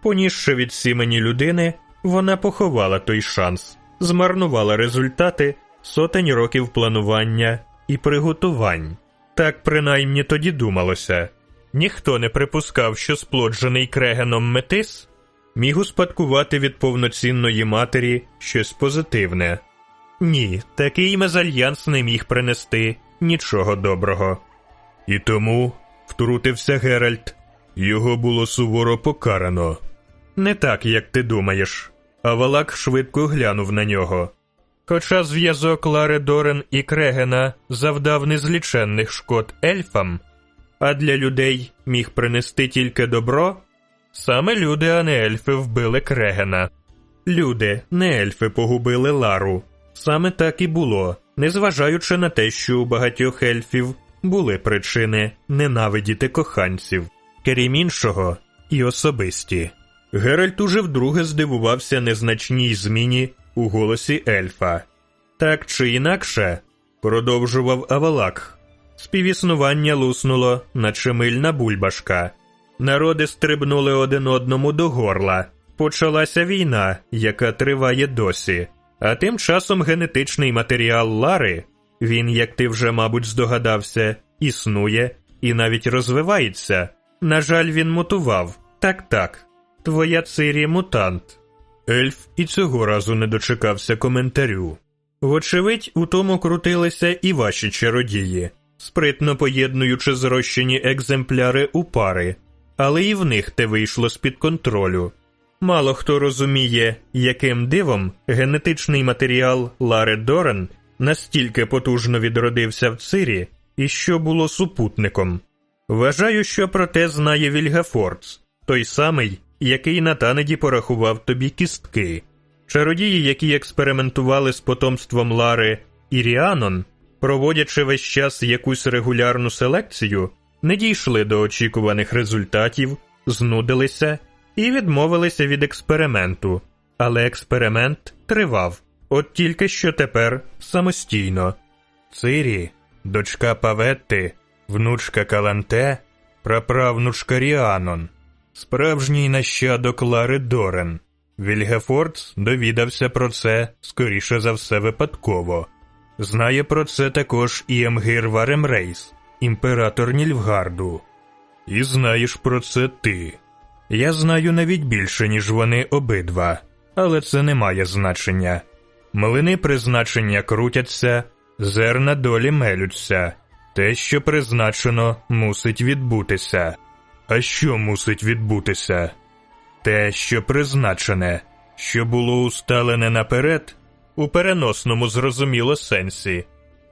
Понісши від сімені людини, вона поховала той шанс, змарнувала результати сотень років планування і приготувань. Так принаймні тоді думалося. Ніхто не припускав, що сплоджений крегеном метис міг успадкувати від повноцінної матері щось позитивне. Ні, такий мезальянс не міг принести нічого доброго. І тому, втрутився Геральт, його було суворо покарано. Не так, як ти думаєш. А Валак швидко глянув на нього. Хоча зв'язок Лари Дорен і Крегена завдав незліченних шкод ельфам, а для людей міг принести тільки добро, саме люди, а не ельфи вбили Крегена. Люди, не ельфи, погубили Лару. Саме так і було, незважаючи на те, що у багатьох ельфів були причини ненавидіти коханців, крім іншого, і особисті. Геральт уже вдруге здивувався незначній зміні у голосі ельфа. Так чи інакше, продовжував Авалак. Співіснування луснуло, наче мильна бульбашка. Народи стрибнули один одному до горла. Почалася війна, яка триває досі. А тим часом генетичний матеріал Лари, він, як ти вже, мабуть, здогадався, існує і навіть розвивається. На жаль, він мутував. Так так. Твоя цирі мутант. Ельф і цього разу не дочекався коментарю. Вочевидь, у тому крутилися і ваші чародії, спритно поєднуючи зрощені екземпляри у пари, але і в них те вийшло з-під контролю. Мало хто розуміє, яким дивом генетичний матеріал Лари Дорен настільки потужно відродився в цирі і що було супутником. Вважаю, що про те знає Вільгафордс, той самий, який на танеді порахував тобі кістки. Чародії, які експериментували з потомством Лари і Ріанон, проводячи весь час якусь регулярну селекцію, не дійшли до очікуваних результатів, знудилися і відмовилися від експерименту. Але експеримент тривав. От тільки що тепер самостійно. Цирі, дочка Паветти, внучка Каланте, праправнучка Ріанон, справжній нащадок Лари Дорен. Вільгефордс довідався про це, скоріше за все, випадково. Знає про це також і Емгир Варемрейс, імператор Нільфгарду. І знаєш про це ти. Я знаю навіть більше, ніж вони обидва, але це не має значення. Млини призначення крутяться, зерна долі мелються. Те, що призначено, мусить відбутися. А що мусить відбутися? Те, що призначене, що було усталене наперед, у переносному зрозуміло сенсі,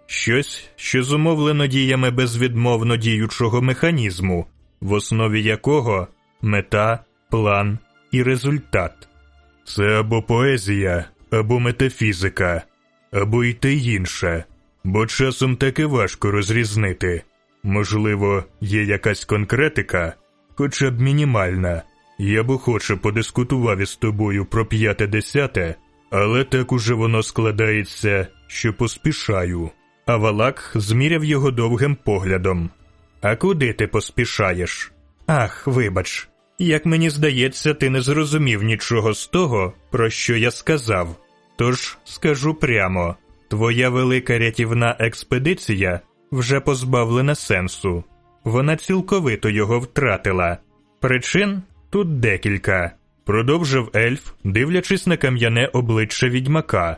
щось, що зумовлено діями безвідмовно діючого механізму, в основі якого мета, план і результат. Це або поезія, або метафізика, або й те інше, бо часом таки важко розрізнити. Можливо, є якась конкретика, хоча б мінімальна. Я б охоче подискутував із тобою про п'яте десяте, але так уже воно складається, що поспішаю. А Валак зміряв його довгим поглядом. А куди ти поспішаєш? Ах, вибач, як мені здається, ти не зрозумів нічого з того, про що я сказав. Тож скажу прямо: твоя велика рятівна експедиція вже позбавлена сенсу. Вона цілковито його втратила. Причин тут декілька, продовжив ельф, дивлячись на кам'яне обличчя відьмака.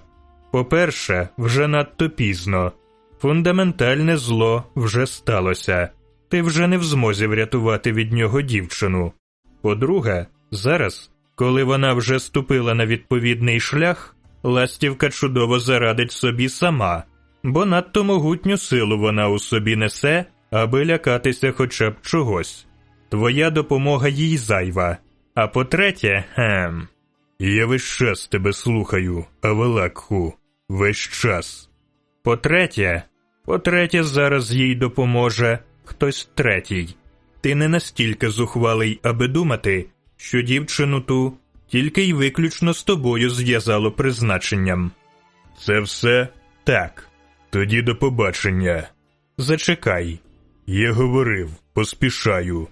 По-перше, вже надто пізно. Фундаментальне зло вже сталося. Ти вже не в змозі врятувати від нього дівчину. По-друге, зараз, коли вона вже ступила на відповідний шлях, ластівка чудово зарадить собі сама, бо надто могутню силу вона у собі несе, аби лякатися хоча б чогось. Твоя допомога їй зайва. А по-третє, хем. Я весь час тебе слухаю, Авелакху, весь час. По-третє, по-третє, зараз їй допоможе хтось третій. Ти не настільки зухвалий, аби думати, що дівчину ту тільки й виключно з тобою зв'язало призначенням. Це все так. Тоді до побачення. Зачекай. Я говорив, поспішаю.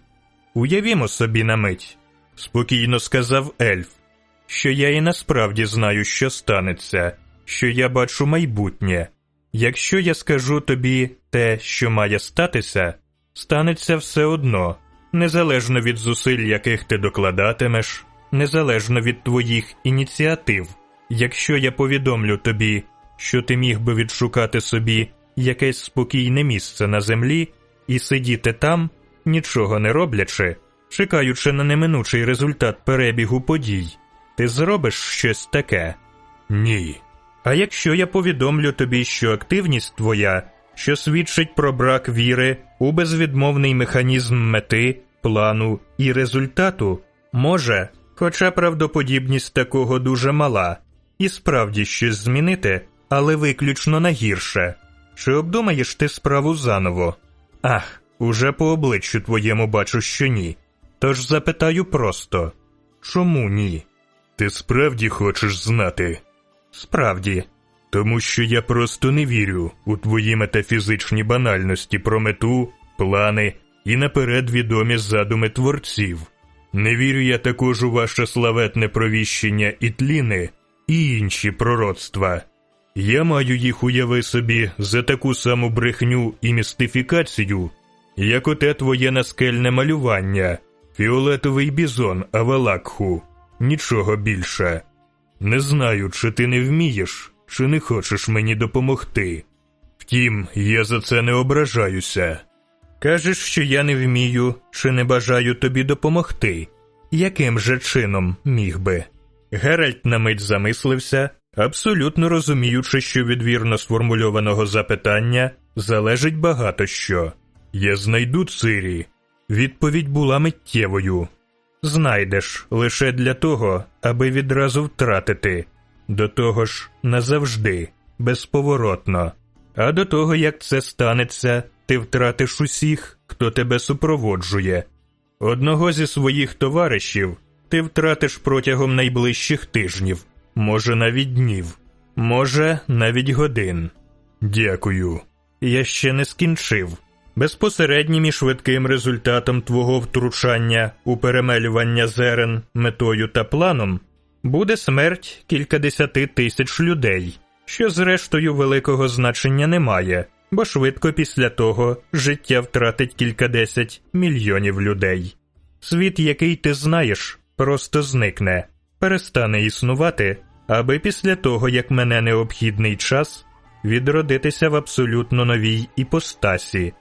Уявімо собі на мить, спокійно сказав ельф, що я і насправді знаю, що станеться, що я бачу майбутнє. Якщо я скажу тобі те, що має статися, станеться все одно, незалежно від зусиль, яких ти докладатимеш, незалежно від твоїх ініціатив. Якщо я повідомлю тобі, що ти міг би відшукати собі якесь спокійне місце на землі і сидіти там, нічого не роблячи, чекаючи на неминучий результат перебігу подій, ти зробиш щось таке? Ні. А якщо я повідомлю тобі, що активність твоя, що свідчить про брак віри у безвідмовний механізм мети, плану і результату, може, хоча правдоподібність такого дуже мала, і справді щось змінити, але виключно на гірше. Чи обдумаєш ти справу заново? Ах, уже по обличчю твоєму бачу, що ні. Тож запитаю просто чому ні? Ти справді хочеш знати? Справді, тому що я просто не вірю у твої метафізичні банальності про мету, плани і наперед відомі задуми творців. Не вірю я також у ваше славетне провіщення і тліни і інші пророцтва. Я маю їх уяви собі за таку саму брехню і містифікацію, як оте твоє наскельне малювання, фіолетовий бізон Авалакху, нічого більше. Не знаю, чи ти не вмієш, чи не хочеш мені допомогти. Втім, я за це не ображаюся. Кажеш, що я не вмію, чи не бажаю тобі допомогти. Яким же чином міг би? Геральт на мить замислився, абсолютно розуміючи, що від вірно сформульованого запитання залежить багато що. Я знайду Цирі. Відповідь була миттєвою. Знайдеш лише для того, аби відразу втратити, до того ж, назавжди, безповоротно. А до того, як це станеться, ти втратиш усіх, хто тебе супроводжує. Одного зі своїх товаришів ти втратиш протягом найближчих тижнів, може навіть днів. може, навіть годин. Дякую. Я ще не скінчив. Безпосереднім і швидким результатом твого втручання у перемелювання зерен метою та планом буде смерть кількадесяти тисяч людей, що зрештою великого значення не має, бо швидко після того життя втратить кількадесять мільйонів людей. Світ, який ти знаєш, просто зникне, перестане існувати, аби після того, як мене необхідний час, відродитися в абсолютно новій іпостасі.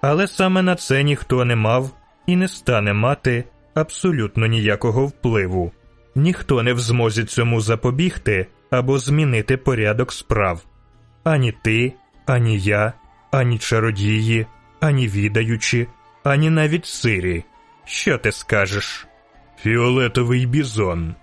Але саме на це ніхто не мав і не стане мати абсолютно ніякого впливу. Ніхто не в змозі цьому запобігти або змінити порядок справ. Ані ти, ані я, ані чародії, ані відаючі, ані навіть сирі. Що ти скажеш? Фіолетовий бізон.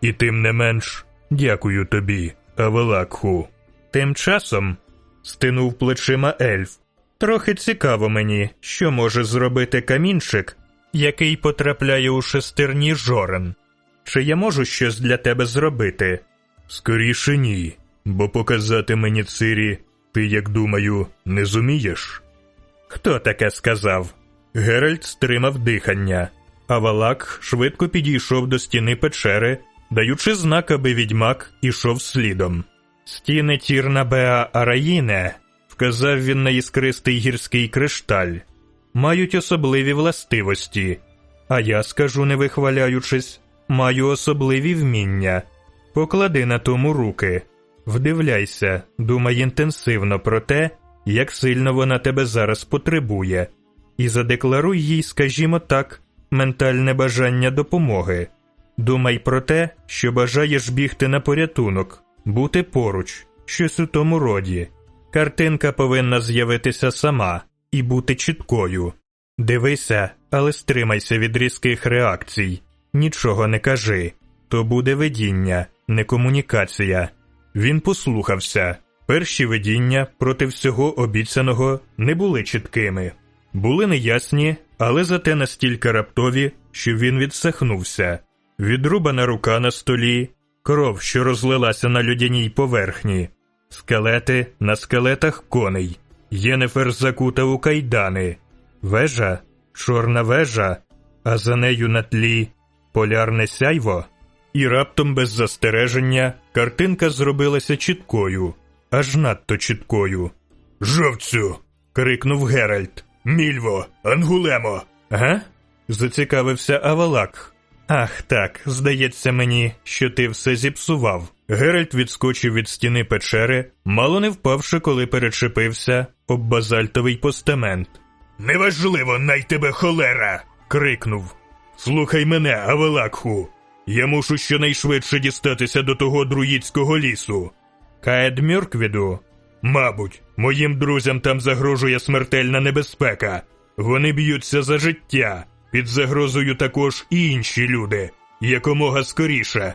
І тим не менш, дякую тобі, Авелакху. Тим часом стинув плечима ельф. Трохи цікаво мені, що може зробити камінчик, який потрапляє у шестерні жорен. Чи я можу щось для тебе зробити? Скоріше ні, бо показати мені цирі, ти, як думаю, не зумієш. Хто таке сказав? Геральт стримав дихання, а Валак швидко підійшов до стіни печери, даючи знак, аби відьмак ішов слідом. Стіни Тірна Беа Араїне, вказав він на іскристий гірський кришталь, мають особливі властивості, а я скажу, не вихваляючись, маю особливі вміння. Поклади на тому руки, вдивляйся, думай інтенсивно про те, як сильно вона тебе зараз потребує, і задекларуй їй, скажімо так, ментальне бажання допомоги. Думай про те, що бажаєш бігти на порятунок, бути поруч, щось у тому роді. Картинка повинна з'явитися сама і бути чіткою. Дивися, але стримайся від різких реакцій. Нічого не кажи. То буде видіння, не комунікація. Він послухався. Перші видіння проти всього обіцяного не були чіткими, були неясні, але зате настільки раптові, що він відсахнувся. Відрубана рука на столі, кров, що розлилася на людяній поверхні, скелети на скелетах коней, Єнефер закута у кайдани, вежа, чорна вежа, а за нею на тлі полярне сяйво. І раптом без застереження картинка зробилася чіткою, аж надто чіткою. Жовтцю. крикнув Геральт. Мільво, Ангулемо. Га? зацікавився Авалак. Ах, так, здається мені, що ти все зіпсував. Геральт відскочив від стіни печери, мало не впавши, коли перечепився об базальтовий постамент. Неважливо, най тебе холера. крикнув. Слухай мене, Авалакху. Я мушу щонайшвидше дістатися до того друїдського лісу. Каед Мюрквіду? Мабуть, моїм друзям там загрожує смертельна небезпека. Вони б'ються за життя. Під загрозою також і інші люди, якомога скоріше.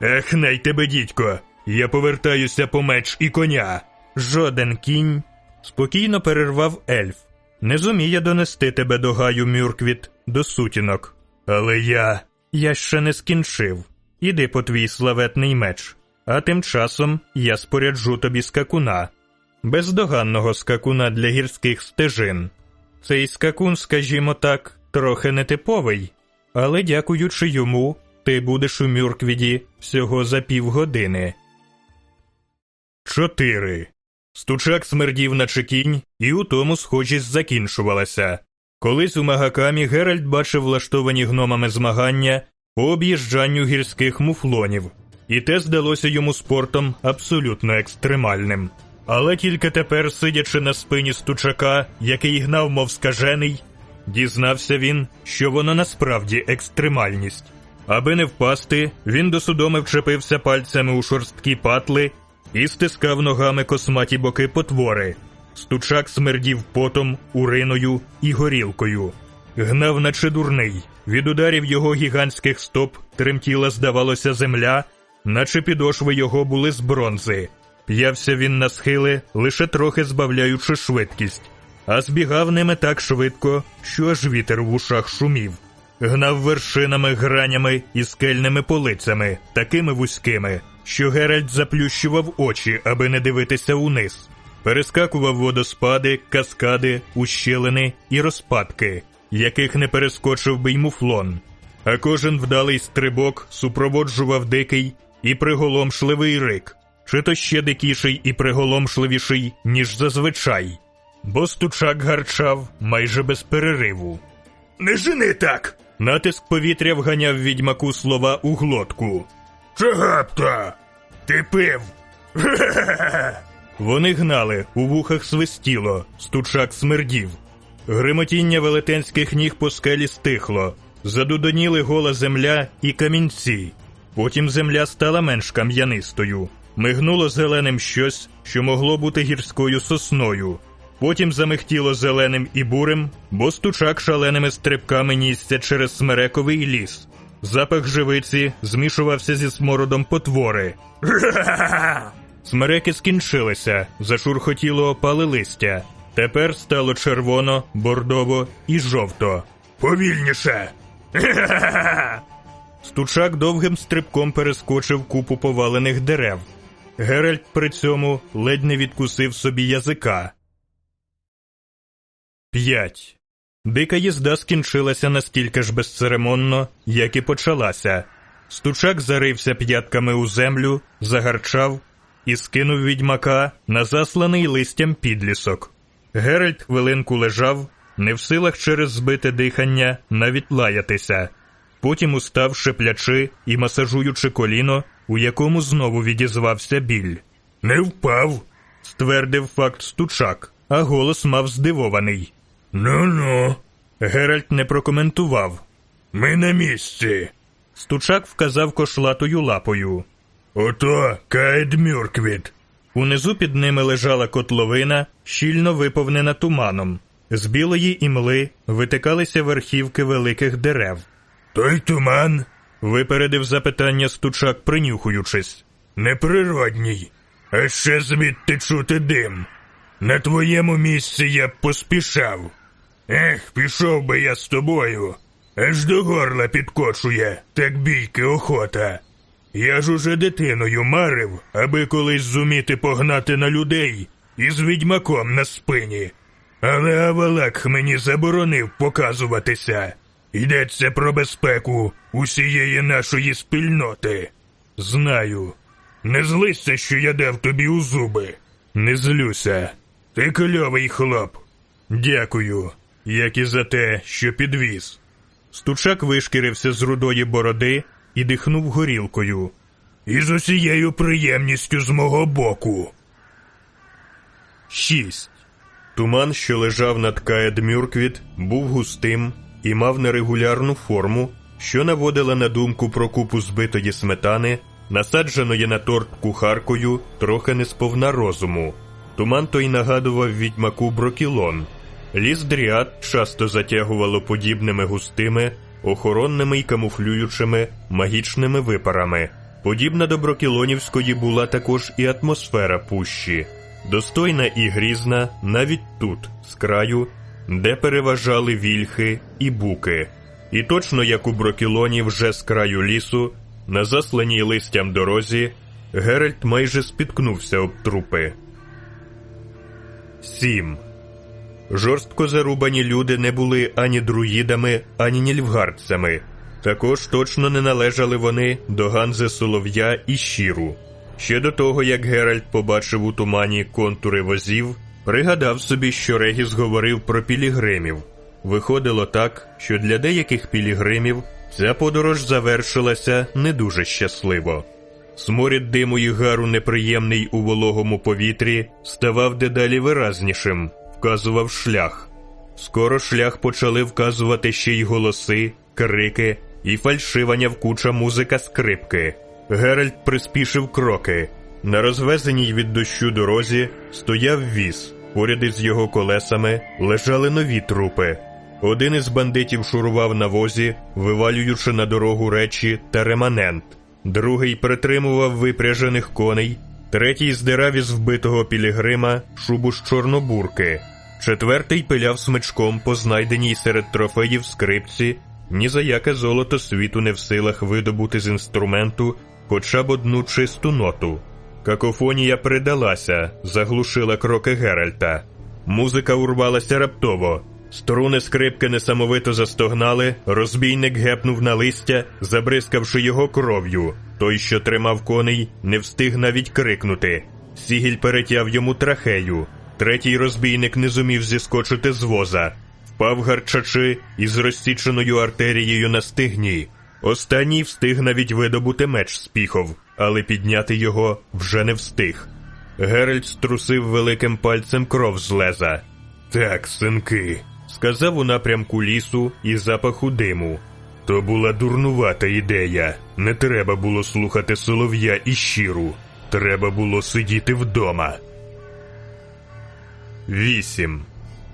Ех, най тебе, дідько, я повертаюся по меч і коня. Жоден кінь. Спокійно перервав ельф. Не зуміє донести тебе до гаю Мюрквіт, до сутінок. Але я. Я ще не скінчив. Іди по твій славетний меч, а тим часом я споряджу тобі скакуна, бездоганного скакуна для гірських стежин. Цей скакун, скажімо так, трохи нетиповий, але дякуючи йому, ти будеш у Мюрквіді всього за півгодини. Чотири. Стучак смердів наче кінь, і у тому схожість закінчувалася. Колись у Магакамі Геральт бачив влаштовані гномами змагання по об'їжджанню гірських муфлонів, і те здалося йому спортом абсолютно екстремальним. Але тільки тепер, сидячи на спині стучака, який гнав, мов скажений, дізнався він, що воно насправді екстремальність. Аби не впасти, він досудоми вчепився пальцями у шорсткі патли і стискав ногами косматі боки потвори. Стучак смердів потом, уриною і горілкою. Гнав, наче дурний. Від ударів його гігантських стоп тремтіла, здавалося, земля, наче підошви його були з бронзи. П'явся він на схили, лише трохи збавляючи швидкість, а збігав ними так швидко, що аж вітер в ушах шумів. Гнав вершинами, гранями і скельними полицями, такими вузькими, що Геральт заплющував очі, аби не дивитися униз. Перескакував водоспади, каскади, ущелини і розпадки, яких не перескочив би й муфлон. А кожен вдалий стрибок супроводжував дикий і приголомшливий рик, чи то ще дикіший і приголомшливіший, ніж зазвичай, бо стучак гарчав майже без перериву. Не жени так! Натиск повітря вганяв відьмаку слова у глотку. Чагапта! Ти пив! Вони гнали, у вухах свистіло, стучак смердів. Гримотіння велетенських ніг по скелі стихло, задудоніли гола земля і камінці. Потім земля стала менш кам'янистою, мигнуло зеленим щось, що могло бути гірською сосною. Потім замихтіло зеленим і бурим, бо стучак шаленими стрибками нісся через смерековий ліс. Запах живиці змішувався зі смородом потвори. Смереки скінчилися, зашурхотіло опали листя. Тепер стало червоно, бордово і жовто. Повільніше. Стучак довгим стрибком перескочив купу повалених дерев. Геральт при цьому ледь не відкусив собі язика. 5. Дика їзда скінчилася настільки ж безцеремонно, як і почалася. Стучак зарився п'ятками у землю, загарчав і скинув відьмака на засланий листям підлісок. Геральт хвилинку лежав, не в силах через збите дихання навіть лаятися. Потім устав шеплячи і масажуючи коліно, у якому знову відізвався біль. Не впав, ствердив факт стучак, а голос мав здивований. Ну ну. Геральт не прокоментував. Ми на місці. Стучак вказав кошлатою лапою. Ото Каед Мирквід. Унизу під ними лежала котловина, щільно виповнена туманом. З білої імли витикалися верхівки великих дерев. Той туман? випередив запитання стучак, принюхуючись. Неприродній. А ще звідти чути дим. На твоєму місці я б поспішав. Ех, пішов би я з тобою. Аж до горла підкочує, так бійки охота. Я ж уже дитиною марив, аби колись зуміти погнати на людей із відьмаком на спині. Але Авалак мені заборонив показуватися. Йдеться про безпеку усієї нашої спільноти. Знаю. Не злися, що я дав тобі у зуби. Не злюся. Ти кльовий хлоп. Дякую, як і за те, що підвіз. Стучак вишкірився з рудої бороди і дихнув горілкою. І з усією приємністю з мого боку. 6. Туман, що лежав над Каедмюрквіт, був густим і мав нерегулярну форму, що наводила на думку про купу збитої сметани, насадженої на торт кухаркою, трохи не сповна розуму. Туман той нагадував відьмаку брокілон. Ліс дріад часто затягувало подібними густими, охоронними й камуфлюючими магічними випарами. Подібна до брокілонівської була також і атмосфера пущі, достойна і грізна навіть тут, з краю, де переважали вільхи і буки. І точно як у брокілоні вже з краю лісу, на засланій листям дорозі, Геральт майже спіткнувся об трупи. 7. Жорстко зарубані люди не були ані друїдами, ані нільфгардцями. Також точно не належали вони до Ганзи Солов'я і Щіру. Ще до того, як Геральт побачив у тумані контури возів, пригадав собі, що Регіс говорив про пілігримів. Виходило так, що для деяких пілігримів ця подорож завершилася не дуже щасливо. Сморід диму і гару неприємний у вологому повітрі ставав дедалі виразнішим, вказував шлях. Скоро шлях почали вказувати ще й голоси, крики і фальшива нявкуча музика скрипки. Геральт приспішив кроки. На розвезеній від дощу дорозі стояв віз. Поряд із його колесами лежали нові трупи. Один із бандитів шурував на возі, вивалюючи на дорогу речі та реманент. Другий притримував випряжених коней, третій здирав із вбитого пілігрима шубу з чорнобурки, четвертий пиляв смичком по знайденій серед трофеїв скрипці, ні за яке золото світу не в силах видобути з інструменту хоча б одну чисту ноту. Какофонія придалася, заглушила кроки Геральта. Музика урвалася раптово. Струни скрипки несамовито застогнали, розбійник гепнув на листя, забризкавши його кров'ю. Той, що тримав коней, не встиг навіть крикнути. Сігіль перетяв йому трахею. Третій розбійник не зумів зіскочити з воза, впав гарчачи із розсіченою артерією на стигні. Останній встиг навіть видобути меч з піхов, але підняти його вже не встиг. Геральт струсив великим пальцем кров з леза. Так, синки, сказав у напрямку лісу і запаху диму. То була дурнувата ідея. Не треба було слухати солов'я і щиру. Треба було сидіти вдома. Вісім.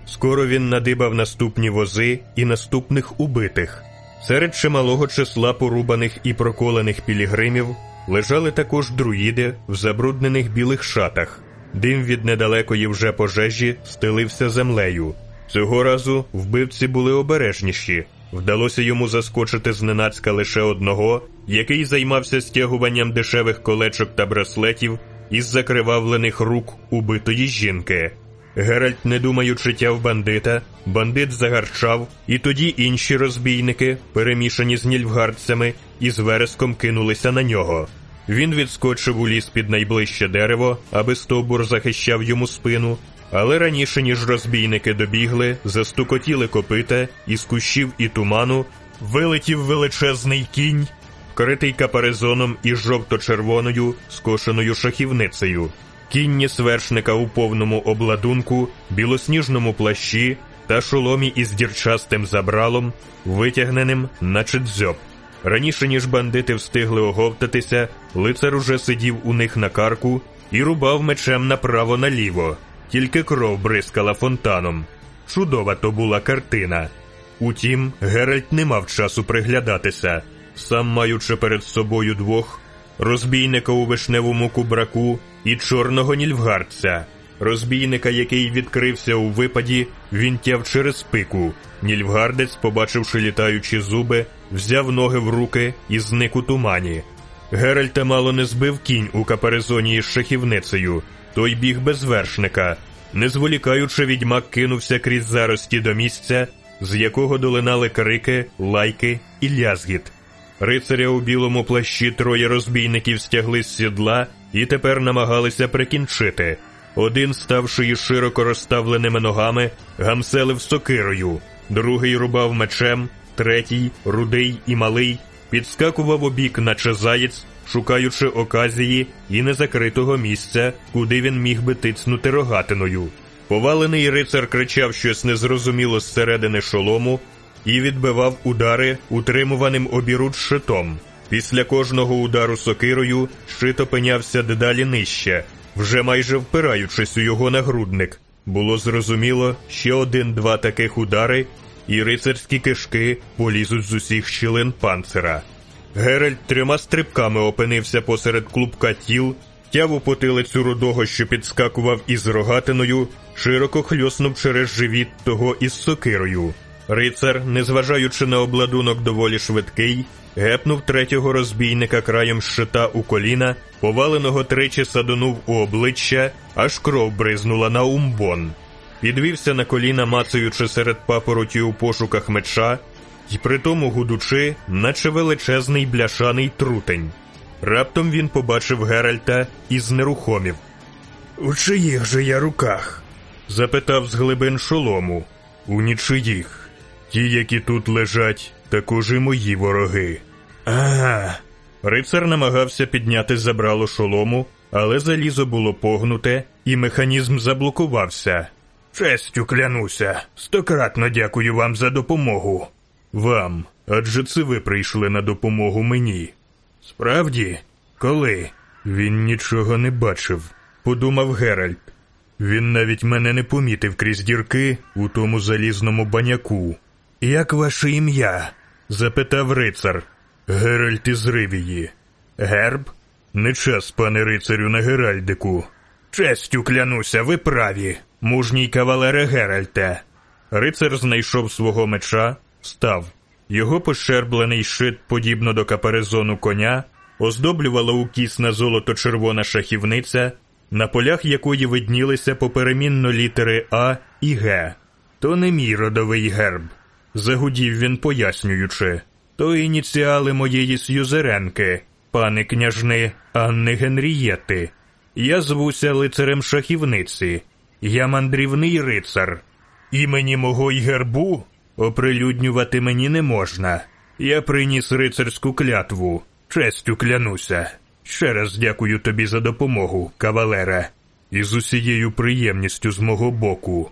Скоро він надибав наступні вози і наступних убитих. Серед чималого числа порубаних і проколених пілігримів лежали також друїди в забруднених білих шатах. Дим від недалекої вже пожежі стелився землею. Цього разу вбивці були обережніші. Вдалося йому заскочити зненацька лише одного, який займався стягуванням дешевих колечок та браслетів із закривавлених рук убитої жінки. Геральт, не думаючи тяв бандита, бандит загарчав, і тоді інші розбійники, перемішані з нільфгардцями, із вереском кинулися на нього. Він відскочив у ліс під найближче дерево, аби стовбур захищав йому спину, але раніше ніж розбійники добігли, застукотіли копита, із кущів і туману вилетів величезний кінь, вкритий капаризоном і жовто-червоною скошеною шахівницею. Кінні свершника у повному обладунку, білосніжному плащі та шоломі із дірчастим забралом, витягненим, наче дзьоб. Раніше ніж бандити встигли оговтатися, лицар уже сидів у них на карку і рубав мечем направо наліво, тільки кров бризкала фонтаном. Чудова то була картина. Утім, Геральт не мав часу приглядатися, сам маючи перед собою двох розбійника у вишневому кубраку і чорного нільфгардця. Розбійника, який відкрився у випаді, він тяв через пику. Нільфгардець, побачивши літаючі зуби, взяв ноги в руки і зник у тумані. Геральта мало не збив кінь у каперизоні із шахівницею, той біг без вершника. Не зволікаючи, відьмак кинувся крізь зарості до місця, з якого долинали крики, лайки і лязгіт. Рицаря у білому плащі троє розбійників стягли з сідла і тепер намагалися прикінчити. Один, ставши із широко розставленими ногами, гамселив сокирою, другий рубав мечем, третій, рудий і малий, підскакував обік, наче заєць, шукаючи оказії і незакритого місця, куди він міг би тицнути рогатиною. Повалений рицар кричав щось незрозуміло зсередини шолому і відбивав удари утримуваним обіруч щитом. Після кожного удару сокирою щит опинявся дедалі нижче, вже майже впираючись у його нагрудник. Було зрозуміло, ще один-два таких удари, і рицарські кишки полізуть з усіх щілин панцира. Геральт трьома стрибками опинився посеред клубка тіл, тяв у потилицю рудого, що підскакував із рогатиною, широко хльоснув через живіт того із сокирою. Рицар, незважаючи на обладунок доволі швидкий, гепнув третього розбійника краєм щита у коліна, поваленого тричі садонув у обличчя, аж кров бризнула на умбон. Підвівся на коліна, мацаючи серед папороті у пошуках меча, і притому гудучи, наче величезний бляшаний трутень. Раптом він побачив Геральта і знерухомів. У чиїх же я руках? запитав з глибин шолому. У нічиїх. Ті, які тут лежать, також і мої вороги. Ага. Рицар намагався підняти забрало шолому, але залізо було погнуте, і механізм заблокувався. Честю клянуся, стократно дякую вам за допомогу. Вам, адже це ви прийшли на допомогу мені. Справді, коли? Він нічого не бачив, подумав Геральт. Він навіть мене не помітив крізь дірки у тому залізному баняку. Як ваше ім'я? запитав рицар. Геральт із Ривії. Герб? Не час, пане рицарю, на Геральдику. Честю клянуся, ви праві, мужній кавалере Геральте. Рицар знайшов свого меча, став. Його пощерблений шит, подібно до каперизону коня, оздоблювала укісна золото-червона шахівниця, на полях якої виднілися поперемінно літери А і Г. То не мій родовий герб, загудів він, пояснюючи, то ініціали моєї сюзеренки, пани княжни Анни Генрієти. Я звуся лицарем шахівниці, я мандрівний рицар. Імені мого й гербу оприлюднювати мені не можна. Я приніс рицарську клятву, честю клянуся. Ще раз дякую тобі за допомогу, кавалере, і з усією приємністю з мого боку.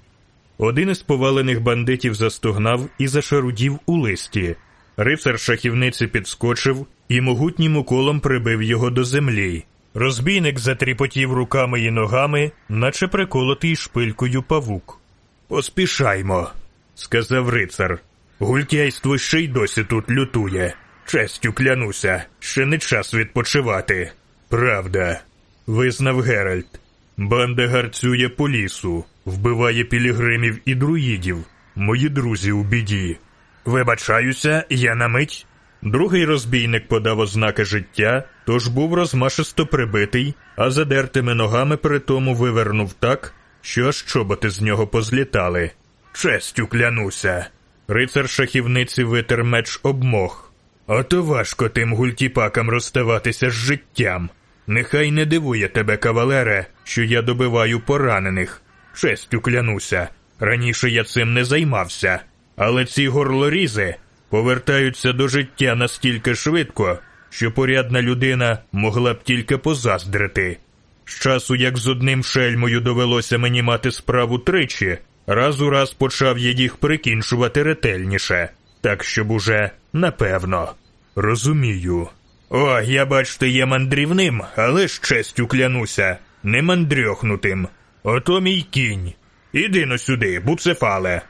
Один із повалених бандитів застогнав і зашарудів у листі. Рицар шахівниці підскочив і могутнім уколом прибив його до землі. Розбійник затріпотів руками і ногами, наче приколотий шпилькою павук. Поспішаймо, сказав рицар. Гультяйство ще й досі тут лютує. Честю клянуся, ще не час відпочивати. Правда, визнав Геральт. Банда гарцює по лісу, вбиває пілігримів і друїдів. Мої друзі у біді. Вибачаюся, я на мить. Другий розбійник подав ознаки життя, тож був розмашисто прибитий, а задертими ногами при тому вивернув так, що аж чоботи з нього позлітали. Честю клянуся. Рицар шахівниці витер меч обмох. Ото важко тим гультіпакам розставатися з життям. Нехай не дивує тебе, кавалере, що я добиваю поранених. Честю клянуся. Раніше я цим не займався, але ці горлорізи повертаються до життя настільки швидко, що порядна людина могла б тільки позаздрити. З часу, як з одним шельмою довелося мені мати справу тричі, раз у раз почав я їх прикінчувати ретельніше, так щоб уже напевно. Розумію. О, я бачте, є мандрівним, але з честю клянуся, не мандрьохнутим. Ото мій кінь. Іди но сюди, буцефале.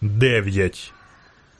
Дев'ять.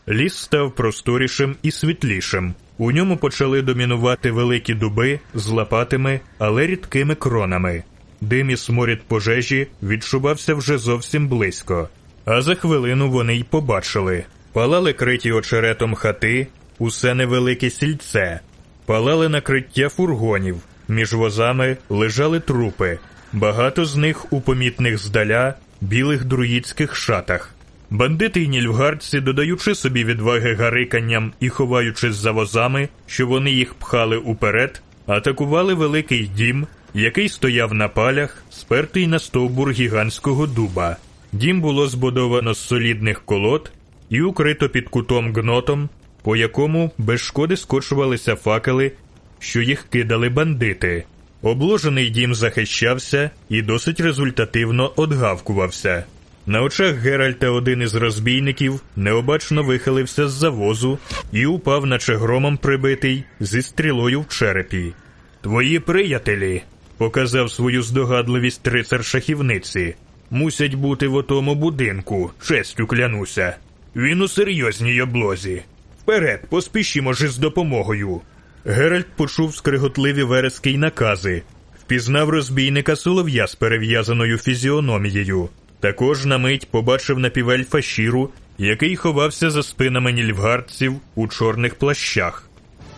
Ліс став просторішим і світлішим. У ньому почали домінувати великі дуби з лопатими, але рідкими кронами. Дим і сморід пожежі відчувався вже зовсім близько. А за хвилину вони й побачили. Палали криті очеретом хати, усе невелике сільце, палали накриття фургонів, між возами лежали трупи, багато з них у помітних здаля білих друїдських шатах. Бандити й нільфгардці, додаючи собі відваги гариканням і ховаючись за возами, що вони їх пхали уперед, атакували великий дім, який стояв на палях, спертий на стовбур гігантського дуба. Дім було збудовано з солідних колод і укрито під кутом гнотом, по якому без шкоди скочувалися факели, що їх кидали бандити. Обложений дім захищався і досить результативно одгавкувався. На очах Геральта один із розбійників необачно вихилився з завозу і упав, наче громом прибитий, зі стрілою в черепі. Твої приятелі, показав свою здогадливість рицар шахівниці, мусять бути в отому будинку, честю клянуся. Він у серйозній облозі. Вперед, поспішімо ж з допомогою. Геральт почув скриготливі верески й накази, впізнав розбійника солов'я з перев'язаною фізіономією. Також на мить побачив напівельфа щиру, який ховався за спинами нільфгардців у чорних плащах.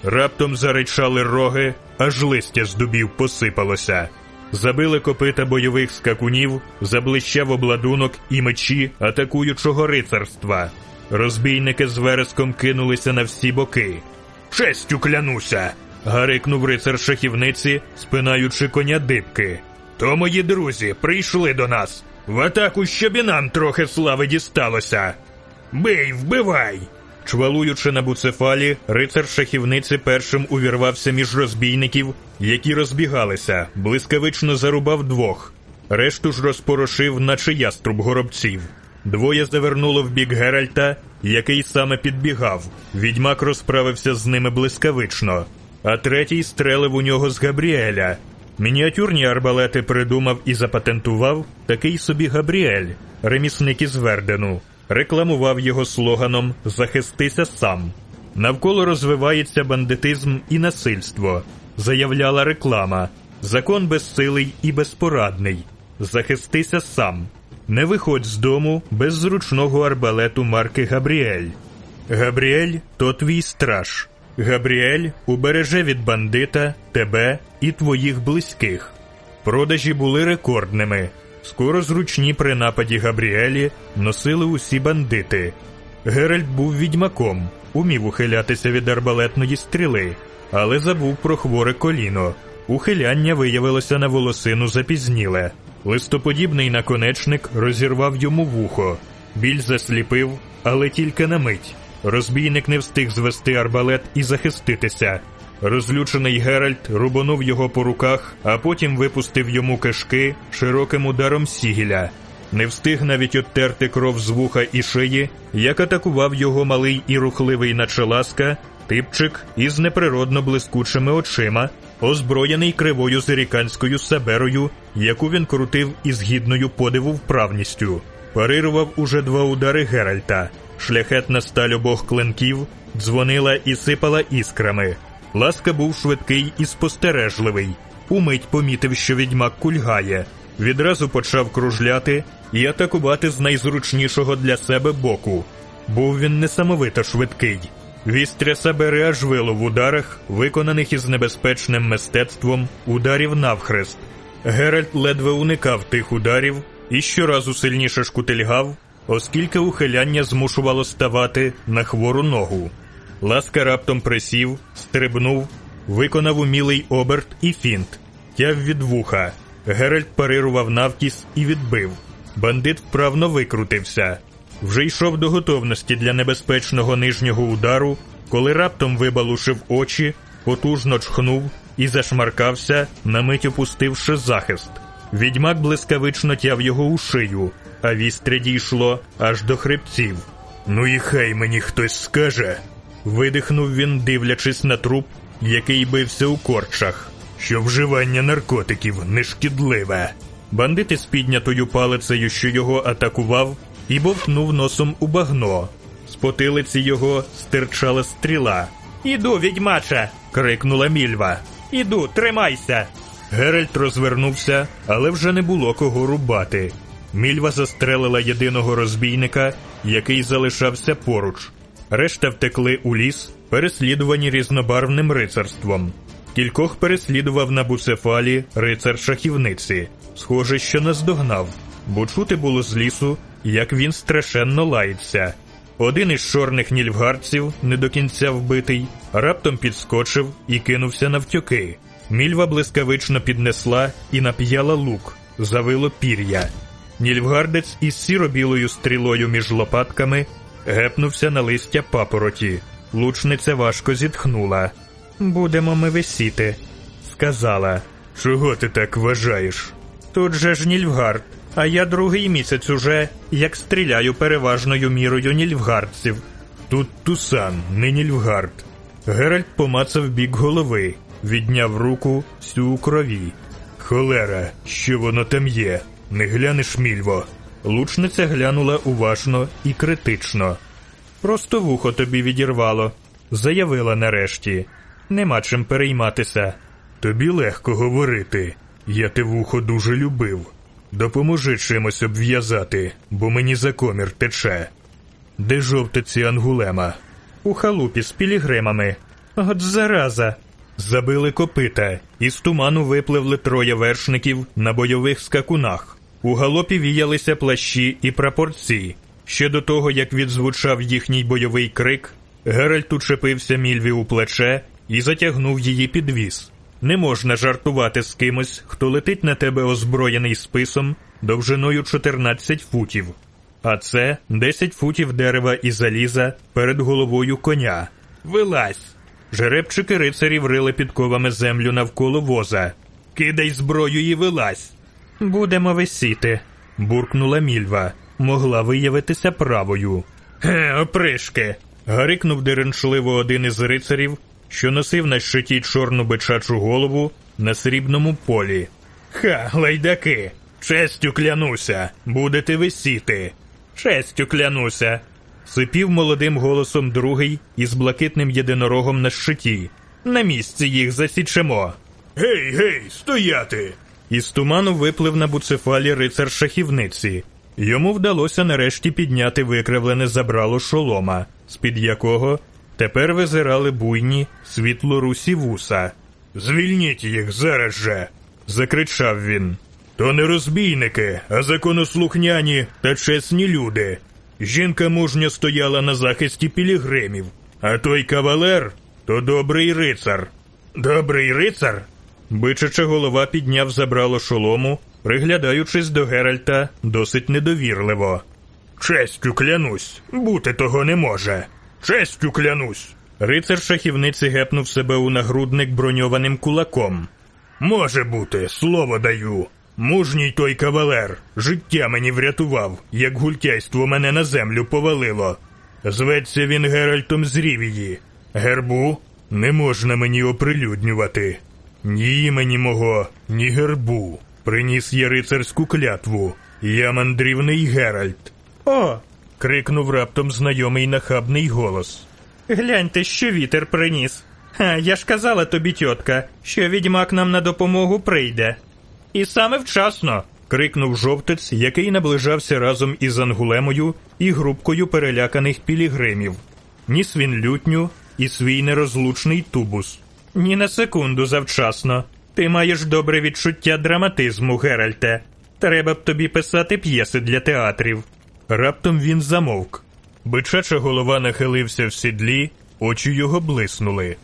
Раптом заричали роги, аж листя з дубів посипалося. Забили копита бойових скакунів, заблищав обладунок і мечі атакуючого рицарства. Розбійники з вереском кинулися на всі боки. Честю клянуся. гарикнув рицар шахівниці, спинаючи коня дибки. То мої друзі прийшли до нас. В атаку щоб і нам трохи слави дісталося. Бий, вбивай. Чвалуючи на буцефалі, рицар шахівниці першим увірвався між розбійників, які розбігалися, блискавично зарубав двох. Решту ж розпорошив, наче яструб горобців. Двоє завернуло в бік Геральта, який саме підбігав. Відьмак розправився з ними блискавично, а третій стрелив у нього з Габріеля. Мініатюрні арбалети придумав і запатентував такий собі Габріель, ремісник із Вердену. Рекламував його слоганом Захистися сам. Навколо розвивається бандитизм і насильство, заявляла реклама. Закон безсилий і безпорадний. Захистися сам. Не виходь з дому без зручного арбалету марки Габріель. Габріель то твій страж. Габріель убереже від бандита тебе і твоїх близьких. Продажі були рекордними. Скоро зручні при нападі Габріелі носили усі бандити. Геральт був відьмаком, умів ухилятися від арбалетної стріли, але забув про хворе коліно. Ухиляння виявилося на волосину запізніле. Листоподібний наконечник розірвав йому вухо. Біль засліпив, але тільки на мить. Розбійник не встиг звести арбалет і захиститися. Розлючений Геральт рубанув його по руках, а потім випустив йому кишки широким ударом сігіля. Не встиг навіть оттерти кров з вуха і шиї, як атакував його малий і рухливий началаска, типчик із неприродно блискучими очима, озброєний кривою зеріканською саберою, яку він крутив із гідною подиву вправністю. Парирував уже два удари Геральта. Шляхетна сталь обох клинків дзвонила і сипала іскрами. Ласка був швидкий і спостережливий. Умить помітив, що відьмак кульгає. Відразу почав кружляти і атакувати з найзручнішого для себе боку. Був він несамовито швидкий. Вістря Сабери аж вило в ударах, виконаних із небезпечним мистецтвом ударів навхрест. Геральт ледве уникав тих ударів і щоразу сильніше шкутильгав, оскільки ухиляння змушувало ставати на хвору ногу. Ласка раптом присів, стрибнув, виконав умілий оберт і фінт, тяв від вуха. Геральт парирував навкіс і відбив. Бандит вправно викрутився. Вже йшов до готовності для небезпечного нижнього удару, коли раптом вибалушив очі, потужно чхнув і зашмаркався, на мить опустивши захист. Відьмак блискавично тяв його у шию, а вістря дійшло аж до хребців. Ну і хай мені хтось скаже. Видихнув він, дивлячись на труп, який бився у корчах, що вживання наркотиків нешкідливе. Бандит із піднятою палицею, що його атакував, і бовтнув носом у багно. З потилиці його стирчала стріла. Іду, відьмаче. крикнула мільва. Іду, тримайся. Геральт розвернувся, але вже не було кого рубати. Мільва застрелила єдиного розбійника, який залишався поруч. Решта втекли у ліс, переслідувані різнобарвним рицарством. Кількох переслідував на буцефалі рицар шахівниці. Схоже, що наздогнав, бо чути було з лісу, як він страшенно лається. Один із чорних нільфгарців, не до кінця вбитий, раптом підскочив і кинувся навтьоки. Мільва блискавично піднесла і нап'яла лук, завило пір'я. Нільфгардець із сіро-білою стрілою між лопатками гепнувся на листя папороті. Лучниця важко зітхнула. Будемо ми висіти, сказала. Чого ти так вважаєш? Тут же ж Нільфгард, а я другий місяць уже, як стріляю переважною мірою нільфгардців. Тут Тусан, не Нільфгард. Геральт помацав бік голови, відняв руку всю у крові. Холера, що воно там є? Не глянеш, мільво. Лучниця глянула уважно і критично. Просто вухо тобі відірвало, заявила нарешті. Нема чим перейматися. Тобі легко говорити. Я те вухо дуже любив. Допоможи чимось обв'язати, бо мені за комір тече. Де жовтиці ангулема? У халупі з пілігримами. От зараза. Забили копита, і з туману випливли троє вершників на бойових скакунах. У галопі віялися плащі і прапорці. Ще до того, як відзвучав їхній бойовий крик, Геральт учепився мільві у плече і затягнув її під віз. Не можна жартувати з кимось, хто летить на тебе озброєний списом довжиною 14 футів, а це 10 футів дерева і заліза перед головою коня. Вилазь! Жеребчики рицарів рили підковами землю навколо воза. Кидай зброю і вилазь. Будемо висіти, буркнула мільва. Могла виявитися правою. Ге, опришки. гарикнув деренчливо один із рицарів, що носив на щиті чорну бичачу голову на срібному полі. Ха, лайдаки, честю клянуся, будете висіти. Честю клянуся. Сипів молодим голосом другий із блакитним єдинорогом на щиті. На місці їх засічемо. Гей, гей, стояти! Із туману виплив на буцефалі рицар шахівниці. Йому вдалося нарешті підняти викривлене забрало шолома, з-під якого Тепер визирали буйні світлорусі вуса. Звільніть їх зараз же. закричав він. То не розбійники, а законослухняні та чесні люди. Жінка мужньо стояла на захисті пілігримів, а той кавалер то добрий рицар. Добрий рицар? Бичача голова підняв забрало шолому, приглядаючись до Геральта досить недовірливо. Честю клянусь, бути того не може. Честю клянусь. Рицар шахівниці гепнув себе у нагрудник броньованим кулаком. Може бути, слово даю. Мужній той кавалер, життя мені врятував, як гультяйство мене на землю повалило. Зветься він Геральтом з Рівії. Гербу не можна мені оприлюднювати. Ні імені мого, ні гербу. Приніс я рицарську клятву. Я мандрівний Геральт. О. крикнув раптом знайомий нахабний голос. Гляньте, що вітер приніс. Ха, я ж казала тобі, тітка, що відьмак нам на допомогу прийде. І саме вчасно. крикнув жовтець, який наближався разом із Ангулемою і групкою переляканих пілігримів. Ніс він лютню і свій нерозлучний тубус. Ні на секунду завчасно. Ти маєш добре відчуття драматизму, Геральте. Треба б тобі писати п'єси для театрів. Раптом він замовк. Бичача голова нахилився в сідлі, очі його блиснули.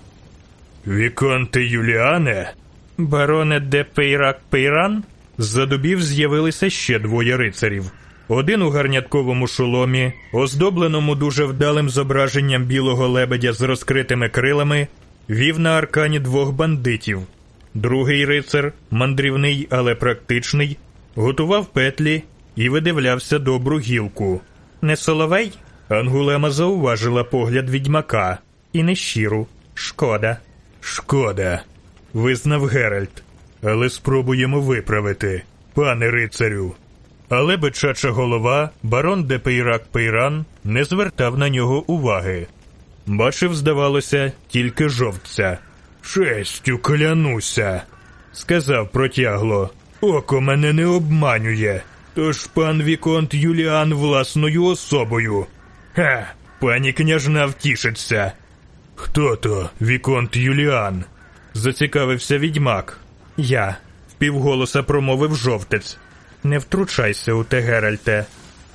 Віконте Юліане? Бароне де Пейрак Пейран? З-за дубів з'явилися ще двоє рицарів. Один у гарнятковому шоломі, оздобленому дуже вдалим зображенням білого лебедя з розкритими крилами, вів на аркані двох бандитів. Другий рицар, мандрівний, але практичний, готував петлі і видивлявся добру гілку. Не соловей? Ангулема зауважила погляд відьмака. І не щиру. Шкода. Шкода, визнав Геральт. Але спробуємо виправити, пане рицарю. Але бичача голова, барон де Пейрак Пейран, не звертав на нього уваги. Бачив, здавалося, тільки жовтця. Честю клянуся, сказав протягло. Око мене не обманює. Тож пан Віконт Юліан власною особою. Ха, пані княжна втішиться. Хто то, Віконт Юліан? зацікавився відьмак. Я, впівголоса промовив жовтець. Не втручайся у те, Геральте.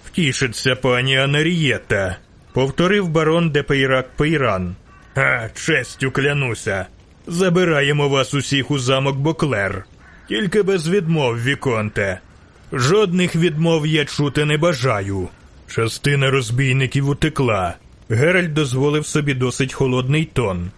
Втішиться пані Анарієта, повторив барон де Пейрак Пейран. А, честю клянуся. Забираємо вас усіх у замок Боклер. Тільки без відмов, Віконте. Жодних відмов я чути не бажаю. Частина розбійників утекла. Геральт дозволив собі досить холодний тон.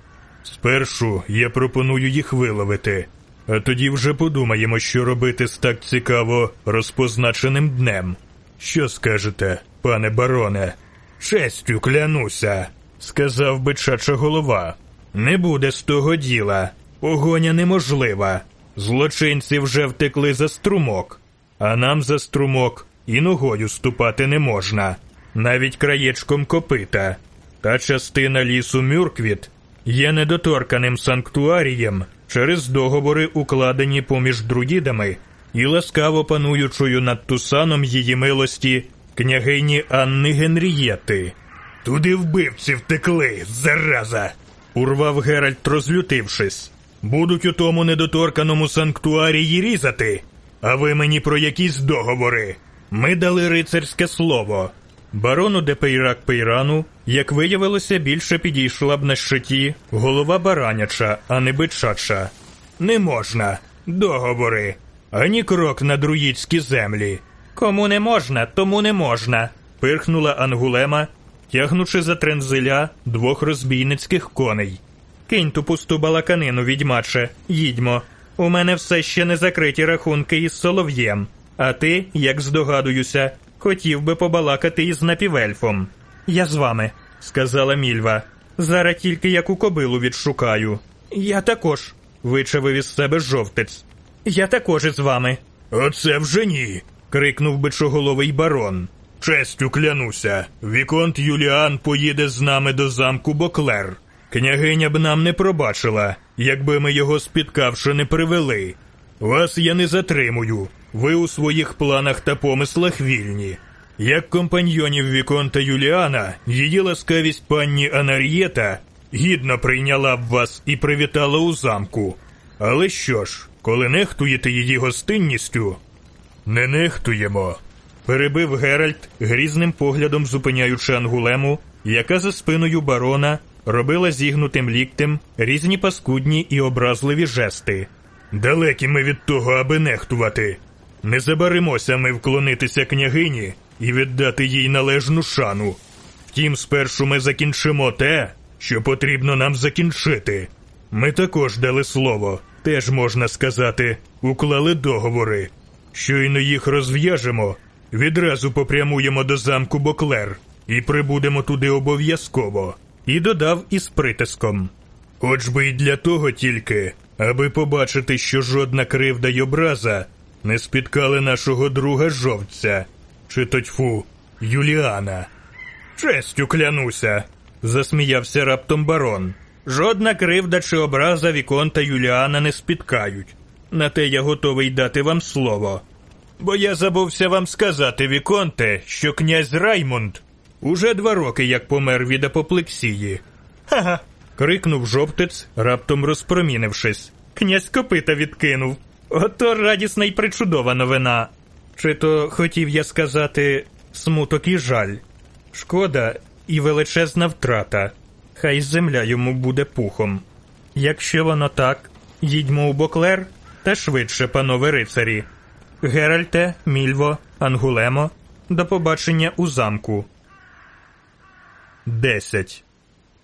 Спершу я пропоную їх виловити, а тоді вже подумаємо, що робити з так цікаво розпозначеним днем. Що скажете, пане бароне? Честю клянуся, сказав бичача голова. Не буде з того діла. Погоня неможлива. Злочинці вже втекли за струмок, а нам за струмок і ногою ступати не можна, навіть краєчком копита. Та частина лісу Мюрквіт є недоторканим санктуарієм через договори, укладені поміж друїдами і ласкаво пануючою над Тусаном її милості княгині Анни Генрієти. Туди вбивці втекли, зараза. урвав Геральт, розлютившись. Будуть у тому недоторканому санктуарії різати. А ви мені про якісь договори. Ми дали рицарське слово. Барону де Пейрак Пейрану, як виявилося, більше підійшла б на щиті голова бараняча, а не бичача. Не можна. Договори. Ані крок на друїдські землі. Кому не можна, тому не можна. пирхнула Ангулема, тягнучи за трензиля двох розбійницьких коней. Кинь ту пусту балаканину, відьмаче, їдьмо. У мене все ще не закриті рахунки із солов'єм. А ти, як здогадуюся, хотів би побалакати із напівельфом. Я з вами, сказала мільва. Зараз тільки яку кобилу відшукаю. Я також, вичавив із себе жовтець. Я також із вами. Оце вже ні. крикнув бичоголовий барон. Честю клянуся, Віконт Юліан поїде з нами до замку Боклер. Княгиня б нам не пробачила, якби ми його спіткавши не привели. Вас я не затримую. Ви у своїх планах та помислах вільні. Як компаньйонів Віконта Юліана, її ласкавість панні Анар'єта гідно прийняла б вас і привітала у замку. Але що ж, коли нехтуєте її гостинністю, не нехтуємо. Перебив Геральт, грізним поглядом зупиняючи Ангулему, яка за спиною барона робила зігнутим ліктем різні паскудні і образливі жести. Далекі ми від того, аби нехтувати. Не забаримося ми вклонитися княгині і віддати їй належну шану. Втім, спершу ми закінчимо те, що потрібно нам закінчити. Ми також дали слово, теж можна сказати, уклали договори. Щойно їх розв'яжемо, відразу попрямуємо до замку Боклер і прибудемо туди обов'язково. І додав із притиском. Хоч би й для того тільки, аби побачити, що жодна кривда й образа не спіткали нашого друга жовця, чи то тьфу, Юліана. Честю клянуся, засміявся раптом барон. Жодна кривда чи образа Віконта Юліана не спіткають. На те я готовий дати вам слово. Бо я забувся вам сказати, Віконте, що князь Раймонд уже два роки як помер від апоплексії. Ха-ха. крикнув жовтець, раптом розпромінившись. Князь копита відкинув. Ото радісна й причудова новина. Чи то хотів я сказати смуток і жаль. Шкода і величезна втрата. Хай земля йому буде пухом. Якщо воно так, їдьмо у Боклер та швидше, панове рицарі. Геральте, Мільво, Ангулемо, до побачення у замку. Десять.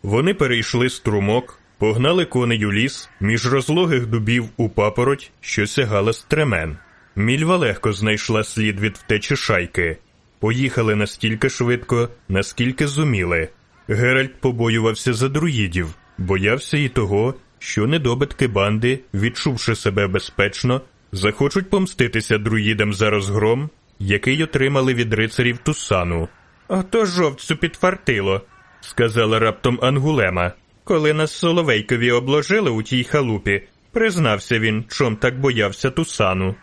Вони перейшли струмок, погнали коней у ліс між розлогих дубів у папороть, що сягала стремен. Мільва легко знайшла слід від втечі шайки. Поїхали настільки швидко, наскільки зуміли. Геральт побоювався за друїдів, боявся і того, що недобитки банди, відчувши себе безпечно, захочуть помститися друїдам за розгром, який отримали від рицарів Тусану. Ото жовцю підфартило, сказала раптом Ангулема. Коли нас Соловейкові обложили у тій халупі, признався він, чом так боявся Тусану.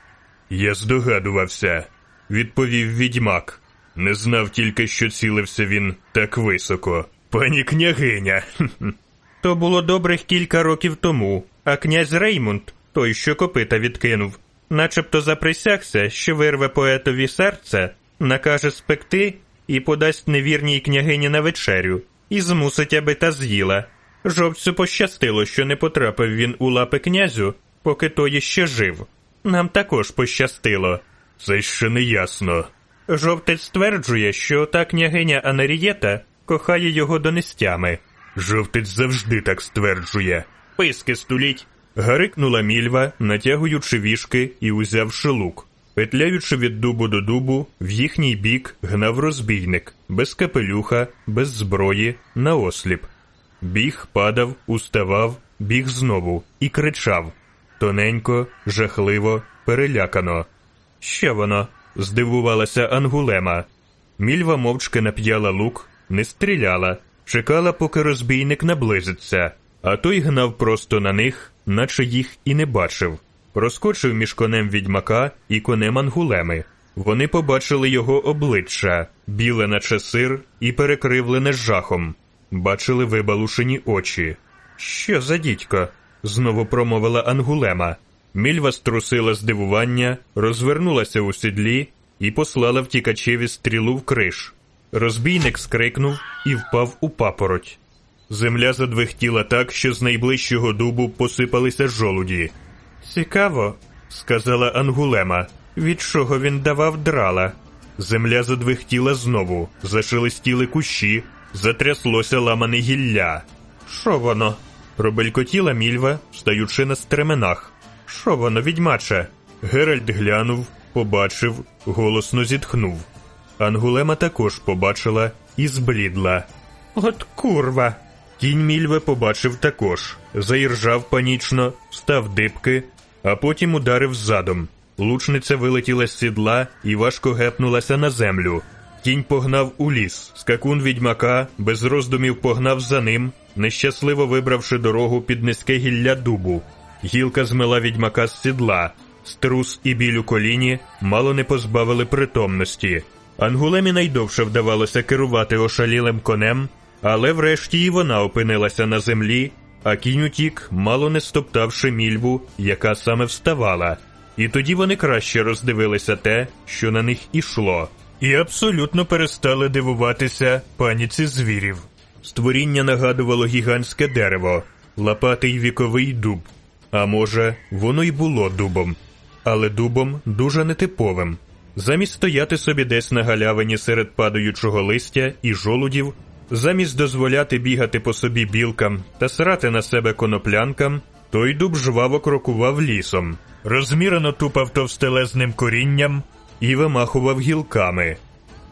Я здогадувався, відповів відьмак. Не знав тільки, що цілився він так високо. Пані княгиня. То було добрих кілька років тому, а князь Реймунд, той, що копита відкинув, начебто заприсягся, що вирве поетові серце, накаже спекти і подасть невірній княгині на вечерю, і змусить, аби та з'їла. Жовцю пощастило, що не потрапив він у лапи князю, поки той ще жив. Нам також пощастило. Це ще не ясно. Жовтець стверджує, що та княгиня Анарієта кохає його донестями. Жовтець завжди так стверджує. Писки стуліть. Гарикнула мільва, натягуючи вішки і узявши лук. Петляючи від дубу до дубу, в їхній бік гнав розбійник, без капелюха, без зброї, наосліп. Біг, падав, уставав, біг знову і кричав тоненько, жахливо, перелякано. Що воно? здивувалася Ангулема. Мільва мовчки нап'яла лук, не стріляла, чекала, поки розбійник наблизиться, а той гнав просто на них, наче їх і не бачив. Проскочив між конем відьмака і конем Ангулеми. Вони побачили його обличчя, біле, наче сир, і перекривлене жахом. Бачили вибалушені очі. Що за дідько? знову промовила Ангулема. Мільва струсила здивування, розвернулася у сідлі і послала втікачеві стрілу в криш. Розбійник скрикнув і впав у папороть. Земля задвихтіла так, що з найближчого дубу посипалися жолуді. Цікаво, сказала Ангулема. Від чого він давав драла? Земля задвихтіла знову, зашелестіли кущі, затряслося ламане гілля. Що воно? пробелькотіла мільва, стаючи на стременах. Що воно, відьмаче? Геральт глянув, побачив, голосно зітхнув. Ангулема також побачила і зблідла. От курва. Кінь мільве побачив також, заіржав панічно, став дибки, а потім ударив задом. Лучниця вилетіла з сідла і важко гепнулася на землю. Кінь погнав у ліс, скакун відьмака без роздумів погнав за ним, нещасливо вибравши дорогу під низьке гілля дубу. Гілка змила відьмака з сідла, струс і біль у коліні мало не позбавили притомності. Ангулемі найдовше вдавалося керувати ошалілим конем, Але врешті і вона опинилася на землі, а кінь утік, мало не стоптавши мільву, яка саме вставала. І тоді вони краще роздивилися те, що на них ішло, і абсолютно перестали дивуватися паніці звірів. Створіння нагадувало гігантське дерево, лопатий віковий дуб. А може, воно й було дубом, але дубом дуже нетиповим. Замість стояти собі десь на галявині серед падаючого листя і жолудів, замість дозволяти бігати по собі білкам та срати на себе коноплянкам, той дуб жваво крокував лісом, розмірено тупав товстелезним корінням і вимахував гілками.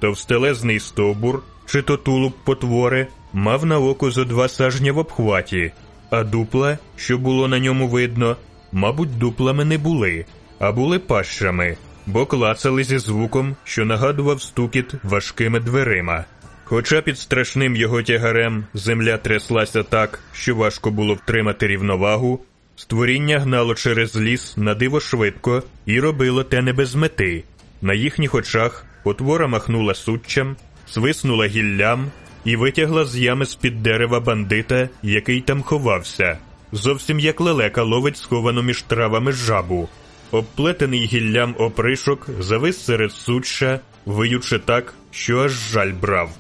Товстелезний стовбур, чи то тулуб потвори, мав на око зо два сажня в обхваті, а дупла, що було на ньому видно, мабуть, дуплами не були, а були пащами, бо клацали зі звуком, що нагадував стукіт важкими дверима. Хоча під страшним його тягарем земля тряслася так, що важко було втримати рівновагу, створіння гнало через ліс на диво швидко і робило те не без мети. На їхніх очах потвора махнула суччям, свиснула гіллям і витягла з ями з-під дерева бандита, який там ховався, зовсім як лелека ловить сховану між травами жабу. Обплетений гіллям опришок завис серед суччя, виючи так, що аж жаль брав.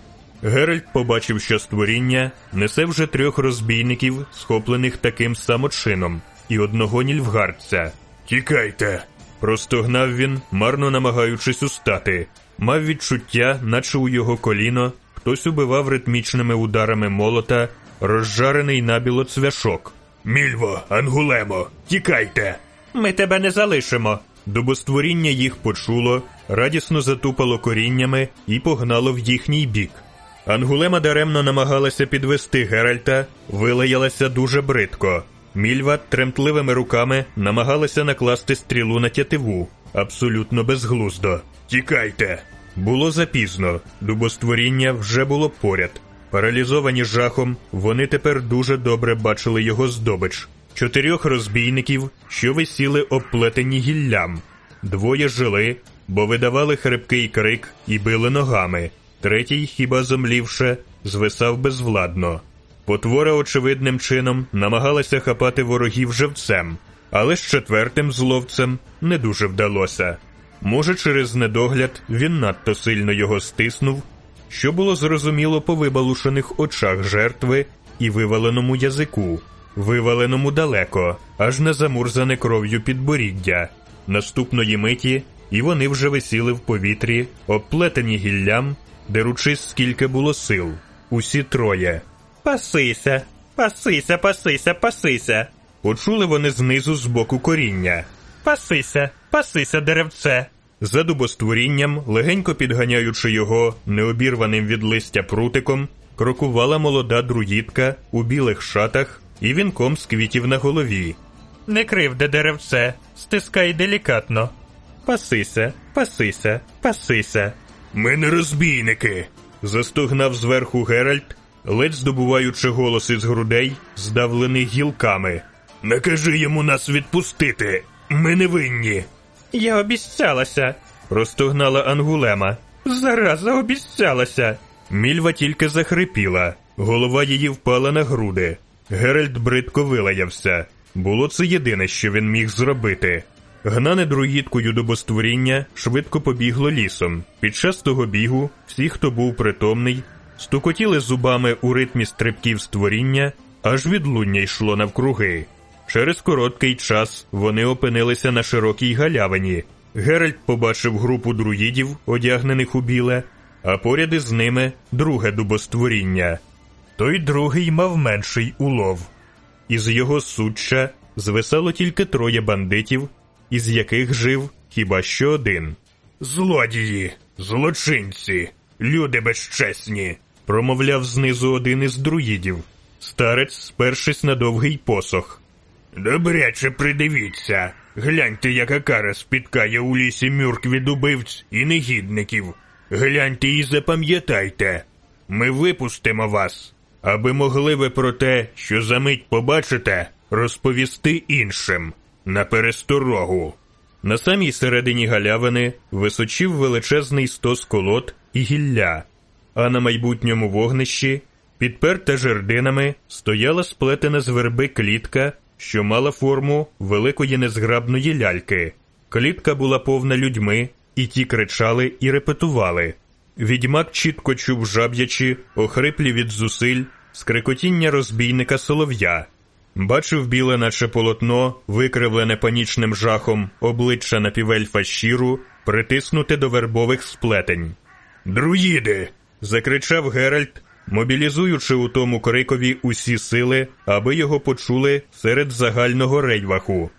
Геральт побачив, що створіння несе вже трьох розбійників, схоплених таким самочином, і одного нільфгардця. Тікайте. Простогнав він, марно намагаючись устати. Мав відчуття, наче у його коліно хтось убивав ритмічними ударами молота розжарений набіло цвяшок. Мільво, Ангулемо, тікайте. Ми тебе не залишимо. Дубостворіння їх почуло, радісно затупало коріннями і погнало в їхній бік. Ангулема даремно намагалася підвести Геральта, вилаялася дуже бридко. Мільва тремтливими руками намагалася накласти стрілу на тятиву, абсолютно безглуздо. Тікайте! Було запізно, дубостворіння вже було поряд. Паралізовані жахом, вони тепер дуже добре бачили його здобич чотирьох розбійників, що висіли обплетені гіллям. Двоє жили, бо видавали хрипкий крик і били ногами. Третій, хіба зомлівше, звисав безвладно. Потвора очевидним чином намагалася хапати ворогів живцем, але з четвертим зловцем не дуже вдалося. Може, через недогляд він надто сильно його стиснув, що було зрозуміло по вибалушених очах жертви і виваленому язику, виваленому далеко, аж не замурзане кров'ю підборіддя. Наступної миті і вони вже висіли в повітрі, обплетені гіллям, деручись, скільки було сил. Усі троє. Пасися, пасися, пасися, пасися. Почули вони знизу з боку коріння. Пасися, пасися, деревце. За дубостворінням, легенько підганяючи його необірваним від листя прутиком, крокувала молода друїдка у білих шатах і вінком з квітів на голові. Не кривде деревце, стискай делікатно. Пасися, пасися, пасися. Ми не розбійники. застогнав зверху Геральт, ледь здобуваючи голос із грудей, здавлених гілками. Накажи йому нас відпустити. Ми не винні. Я обіцялася, простогнала Ангулема. Зараза обіцялася. Мільва тільки захрипіла, голова її впала на груди. Геральт бридко вилаявся. Було це єдине, що він міг зробити. Гнане друїдкою добостворіння швидко побігло лісом. Під час того бігу всі, хто був притомний, стукотіли зубами у ритмі стрибків створіння, аж відлуння йшло навкруги. Через короткий час вони опинилися на широкій галявині. Геральт побачив групу друїдів, одягнених у біле, а поряд із ними друге дубостворіння. Той другий мав менший улов. Із його суччя звисало тільки троє бандитів, із яких жив хіба що один. Злодії, злочинці, люди безчесні, промовляв знизу один із друїдів. Старець, спершись на довгий посох. Добряче придивіться. Гляньте, яка кара спіткає у лісі мюрк від убивць і негідників. Гляньте і запам'ятайте. Ми випустимо вас, аби могли ви про те, що за мить побачите, розповісти іншим на пересторогу. На самій середині галявини височив величезний стос колод і гілля, а на майбутньому вогнищі Підперта жердинами стояла сплетена з верби клітка, що мала форму великої незграбної ляльки. Клітка була повна людьми, і ті кричали і репетували. Відьмак чітко чув жаб'ячі, охриплі від зусиль, скрикотіння розбійника солов'я. Бачив біле, наче полотно, викривлене панічним жахом, обличчя напівельфа щиру, притиснуте до вербових сплетень. Друїди. закричав Геральт, мобілізуючи у тому крикові усі сили, аби його почули серед загального рейваху.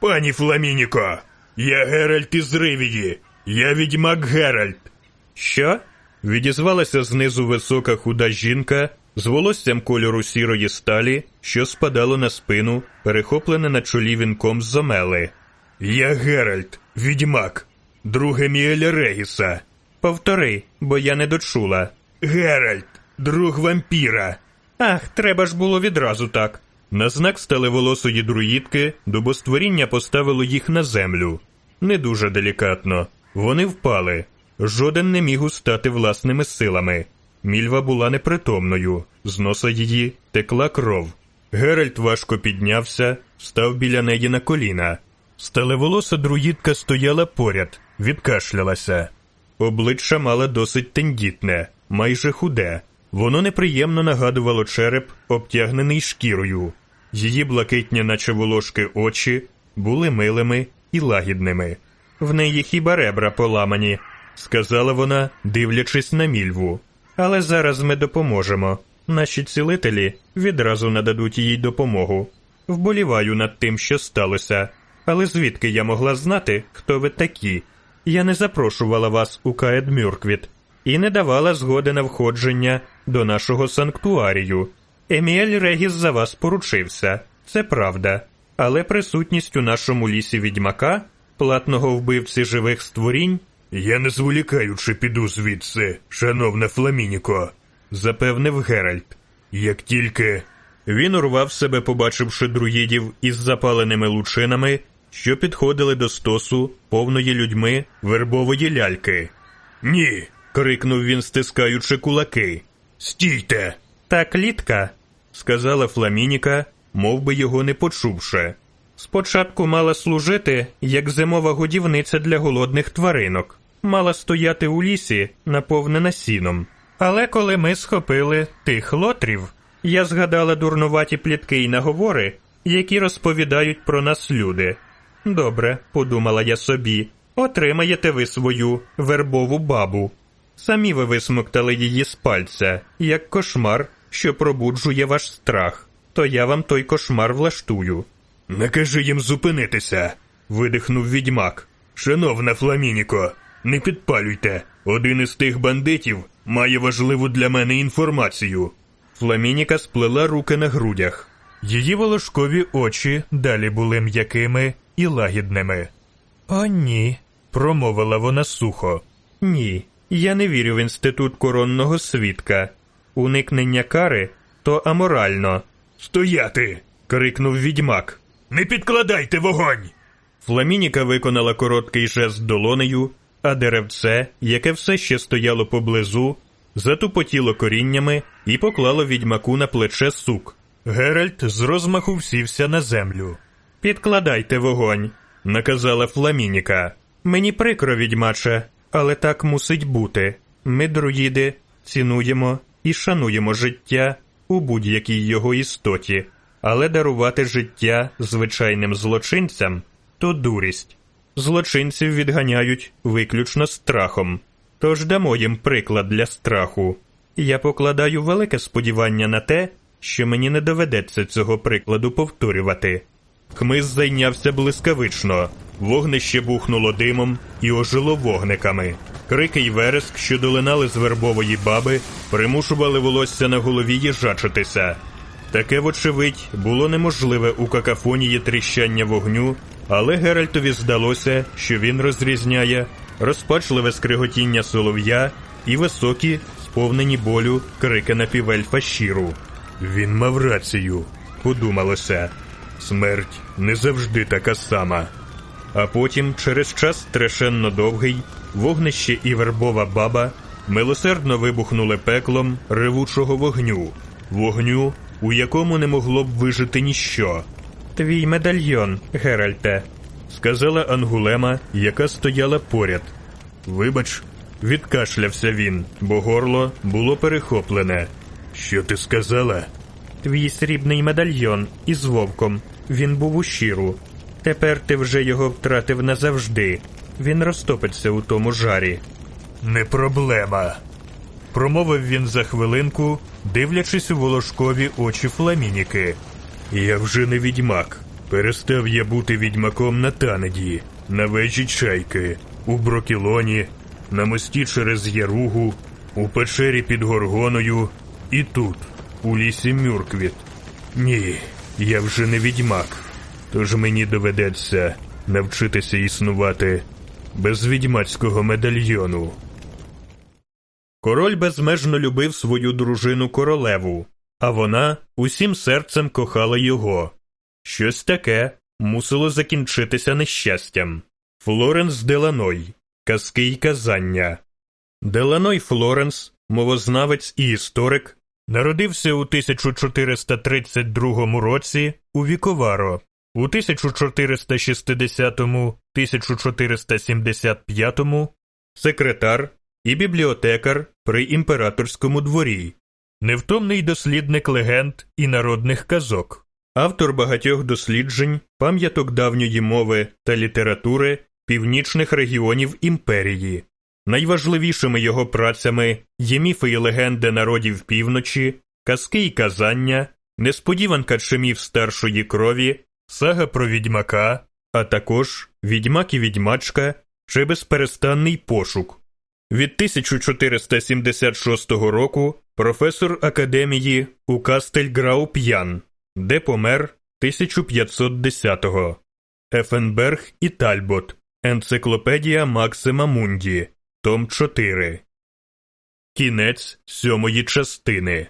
Пані Фламініко, я Геральт із Ривії, я відьмак Геральт. Що? Відізвалася знизу висока худа жінка з волоссям кольору сірої сталі, що спадало на спину, перехоплене на чолі вінком з омели. Я Геральт, відьмак, друг Еміеля Регіса. Повтори, бо я не дочула. Геральт, друг вампіра. Ах, треба ж було відразу так. На знак сталеволосої друїдки дубостворіння поставило їх на землю. Не дуже делікатно. Вони впали. Жоден не міг устати власними силами. Мільва була непритомною, з носа її текла кров. Геральт важко піднявся, став біля неї на коліна. Сталеволоса друїдка стояла поряд, відкашлялася. Обличчя мала досить тендітне, майже худе. Воно неприємно нагадувало череп, обтягнений шкірою. Її блакитні, наче волошки очі, були милими і лагідними. В неї хіба ребра поламані, сказала вона, дивлячись на мільву. Але зараз ми допоможемо. Наші цілителі відразу нададуть їй допомогу. Вболіваю над тим, що сталося. Але звідки я могла знати, хто ви такі? Я не запрошувала вас у Каед Мюрквіт і не давала згоди на входження до нашого санктуарію. Еміель Регіс за вас поручився, це правда. Але присутність у нашому лісі відьмака, платного вбивці живих створінь. Я не зволікаючи піду звідси, шановна Фламініко, запевнив Геральт. Як тільки. Він урвав себе, побачивши друїдів із запаленими лучинами, що підходили до стосу повної людьми вербової ляльки. Ні. крикнув він, стискаючи кулаки. Стійте. Та клітка, сказала Фламініка, мов би його не почувши. Спочатку мала служити як зимова годівниця для голодних тваринок, мала стояти у лісі, наповнена сіном. Але коли ми схопили тих лотрів, я згадала дурнуваті плітки й наговори, які розповідають про нас люди. Добре, подумала я собі, отримаєте ви свою вербову бабу. Самі ви висмоктали її з пальця, як кошмар, що пробуджує ваш страх, то я вам той кошмар влаштую. Накажи їм зупинитися, видихнув відьмак. Шановна Фламініко, не підпалюйте. Один із тих бандитів має важливу для мене інформацію. Фламініка сплела руки на грудях. Її волошкові очі далі були м'якими і лагідними. О, ні, промовила вона сухо. Ні, я не вірю в інститут коронного свідка. Уникнення кари то аморально. Стояти. крикнув відьмак. Не підкладайте вогонь. Фламініка виконала короткий жест долонею, а деревце, яке все ще стояло поблизу, затупотіло коріннями і поклало відьмаку на плече сук. Геральт з розмаху всівся на землю. Підкладайте вогонь, наказала Фламініка. Мені прикро, відьмаче, але так мусить бути. Ми, друїди, цінуємо і шануємо життя у будь-якій його істоті, але дарувати життя звичайним злочинцям то дурість. Злочинців відганяють виключно страхом. Тож дамо їм приклад для страху. Я покладаю велике сподівання на те, що мені не доведеться цього прикладу повторювати. Хмиз зайнявся блискавично, вогнище бухнуло димом і ожило вогниками. Крики й вереск, що долинали з вербової баби, примушували волосся на голові їжачитися. Таке, вочевидь, було неможливе у какафонії тріщання вогню, але Геральтові здалося, що він розрізняє розпачливе скриготіння солов'я і високі, сповнені болю крики напівельфа щиру. Він мав рацію, подумалося. Смерть не завжди така сама. А потім, через час страшенно довгий, вогнище і вербова баба милосердно вибухнули пеклом ревучого вогню, вогню, у якому не могло б вижити ніщо. Твій медальйон, Геральте, сказала Ангулема, яка стояла поряд. Вибач, відкашлявся він, бо горло було перехоплене. Що ти сказала? Твій срібний медальйон із вовком. Він був у щиру. Тепер ти вже його втратив назавжди. Він розтопиться у тому жарі. Не проблема. Промовив він за хвилинку, дивлячись у волошкові очі фламініки. Я вже не відьмак. Перестав я бути відьмаком на Танеді, на вежі чайки, у Брокілоні, на мості через Яругу, у печері під Горгоною і тут, у лісі Мюрквіт. Ні, я вже не відьмак, тож мені доведеться навчитися існувати без відьмацького медальйону. Король безмежно любив свою дружину королеву, а вона усім серцем кохала його. Щось таке мусило закінчитися нещастям. Флоренс Деланой. Казки й казання. Деланой Флоренс, мовознавець і історик, народився у 1432 році у Віковаро, у 1460-1475 секретар і бібліотекар при імператорському дворі, невтомний дослідник легенд і народних казок, автор багатьох досліджень, пам'яток давньої мови та літератури північних регіонів імперії. Найважливішими його працями є міфи і легенди народів півночі, казки і казання, несподіванка чимів старшої крові, сага про відьмака, а також відьмак і відьмачка чи безперестанний пошук. Від 1476 року професор академії у Кастельграу П'ян, де помер 1510-го. Ефенберг і Тальбот. Енциклопедія Максима Мунді. Том 4. Кінець сьомої частини.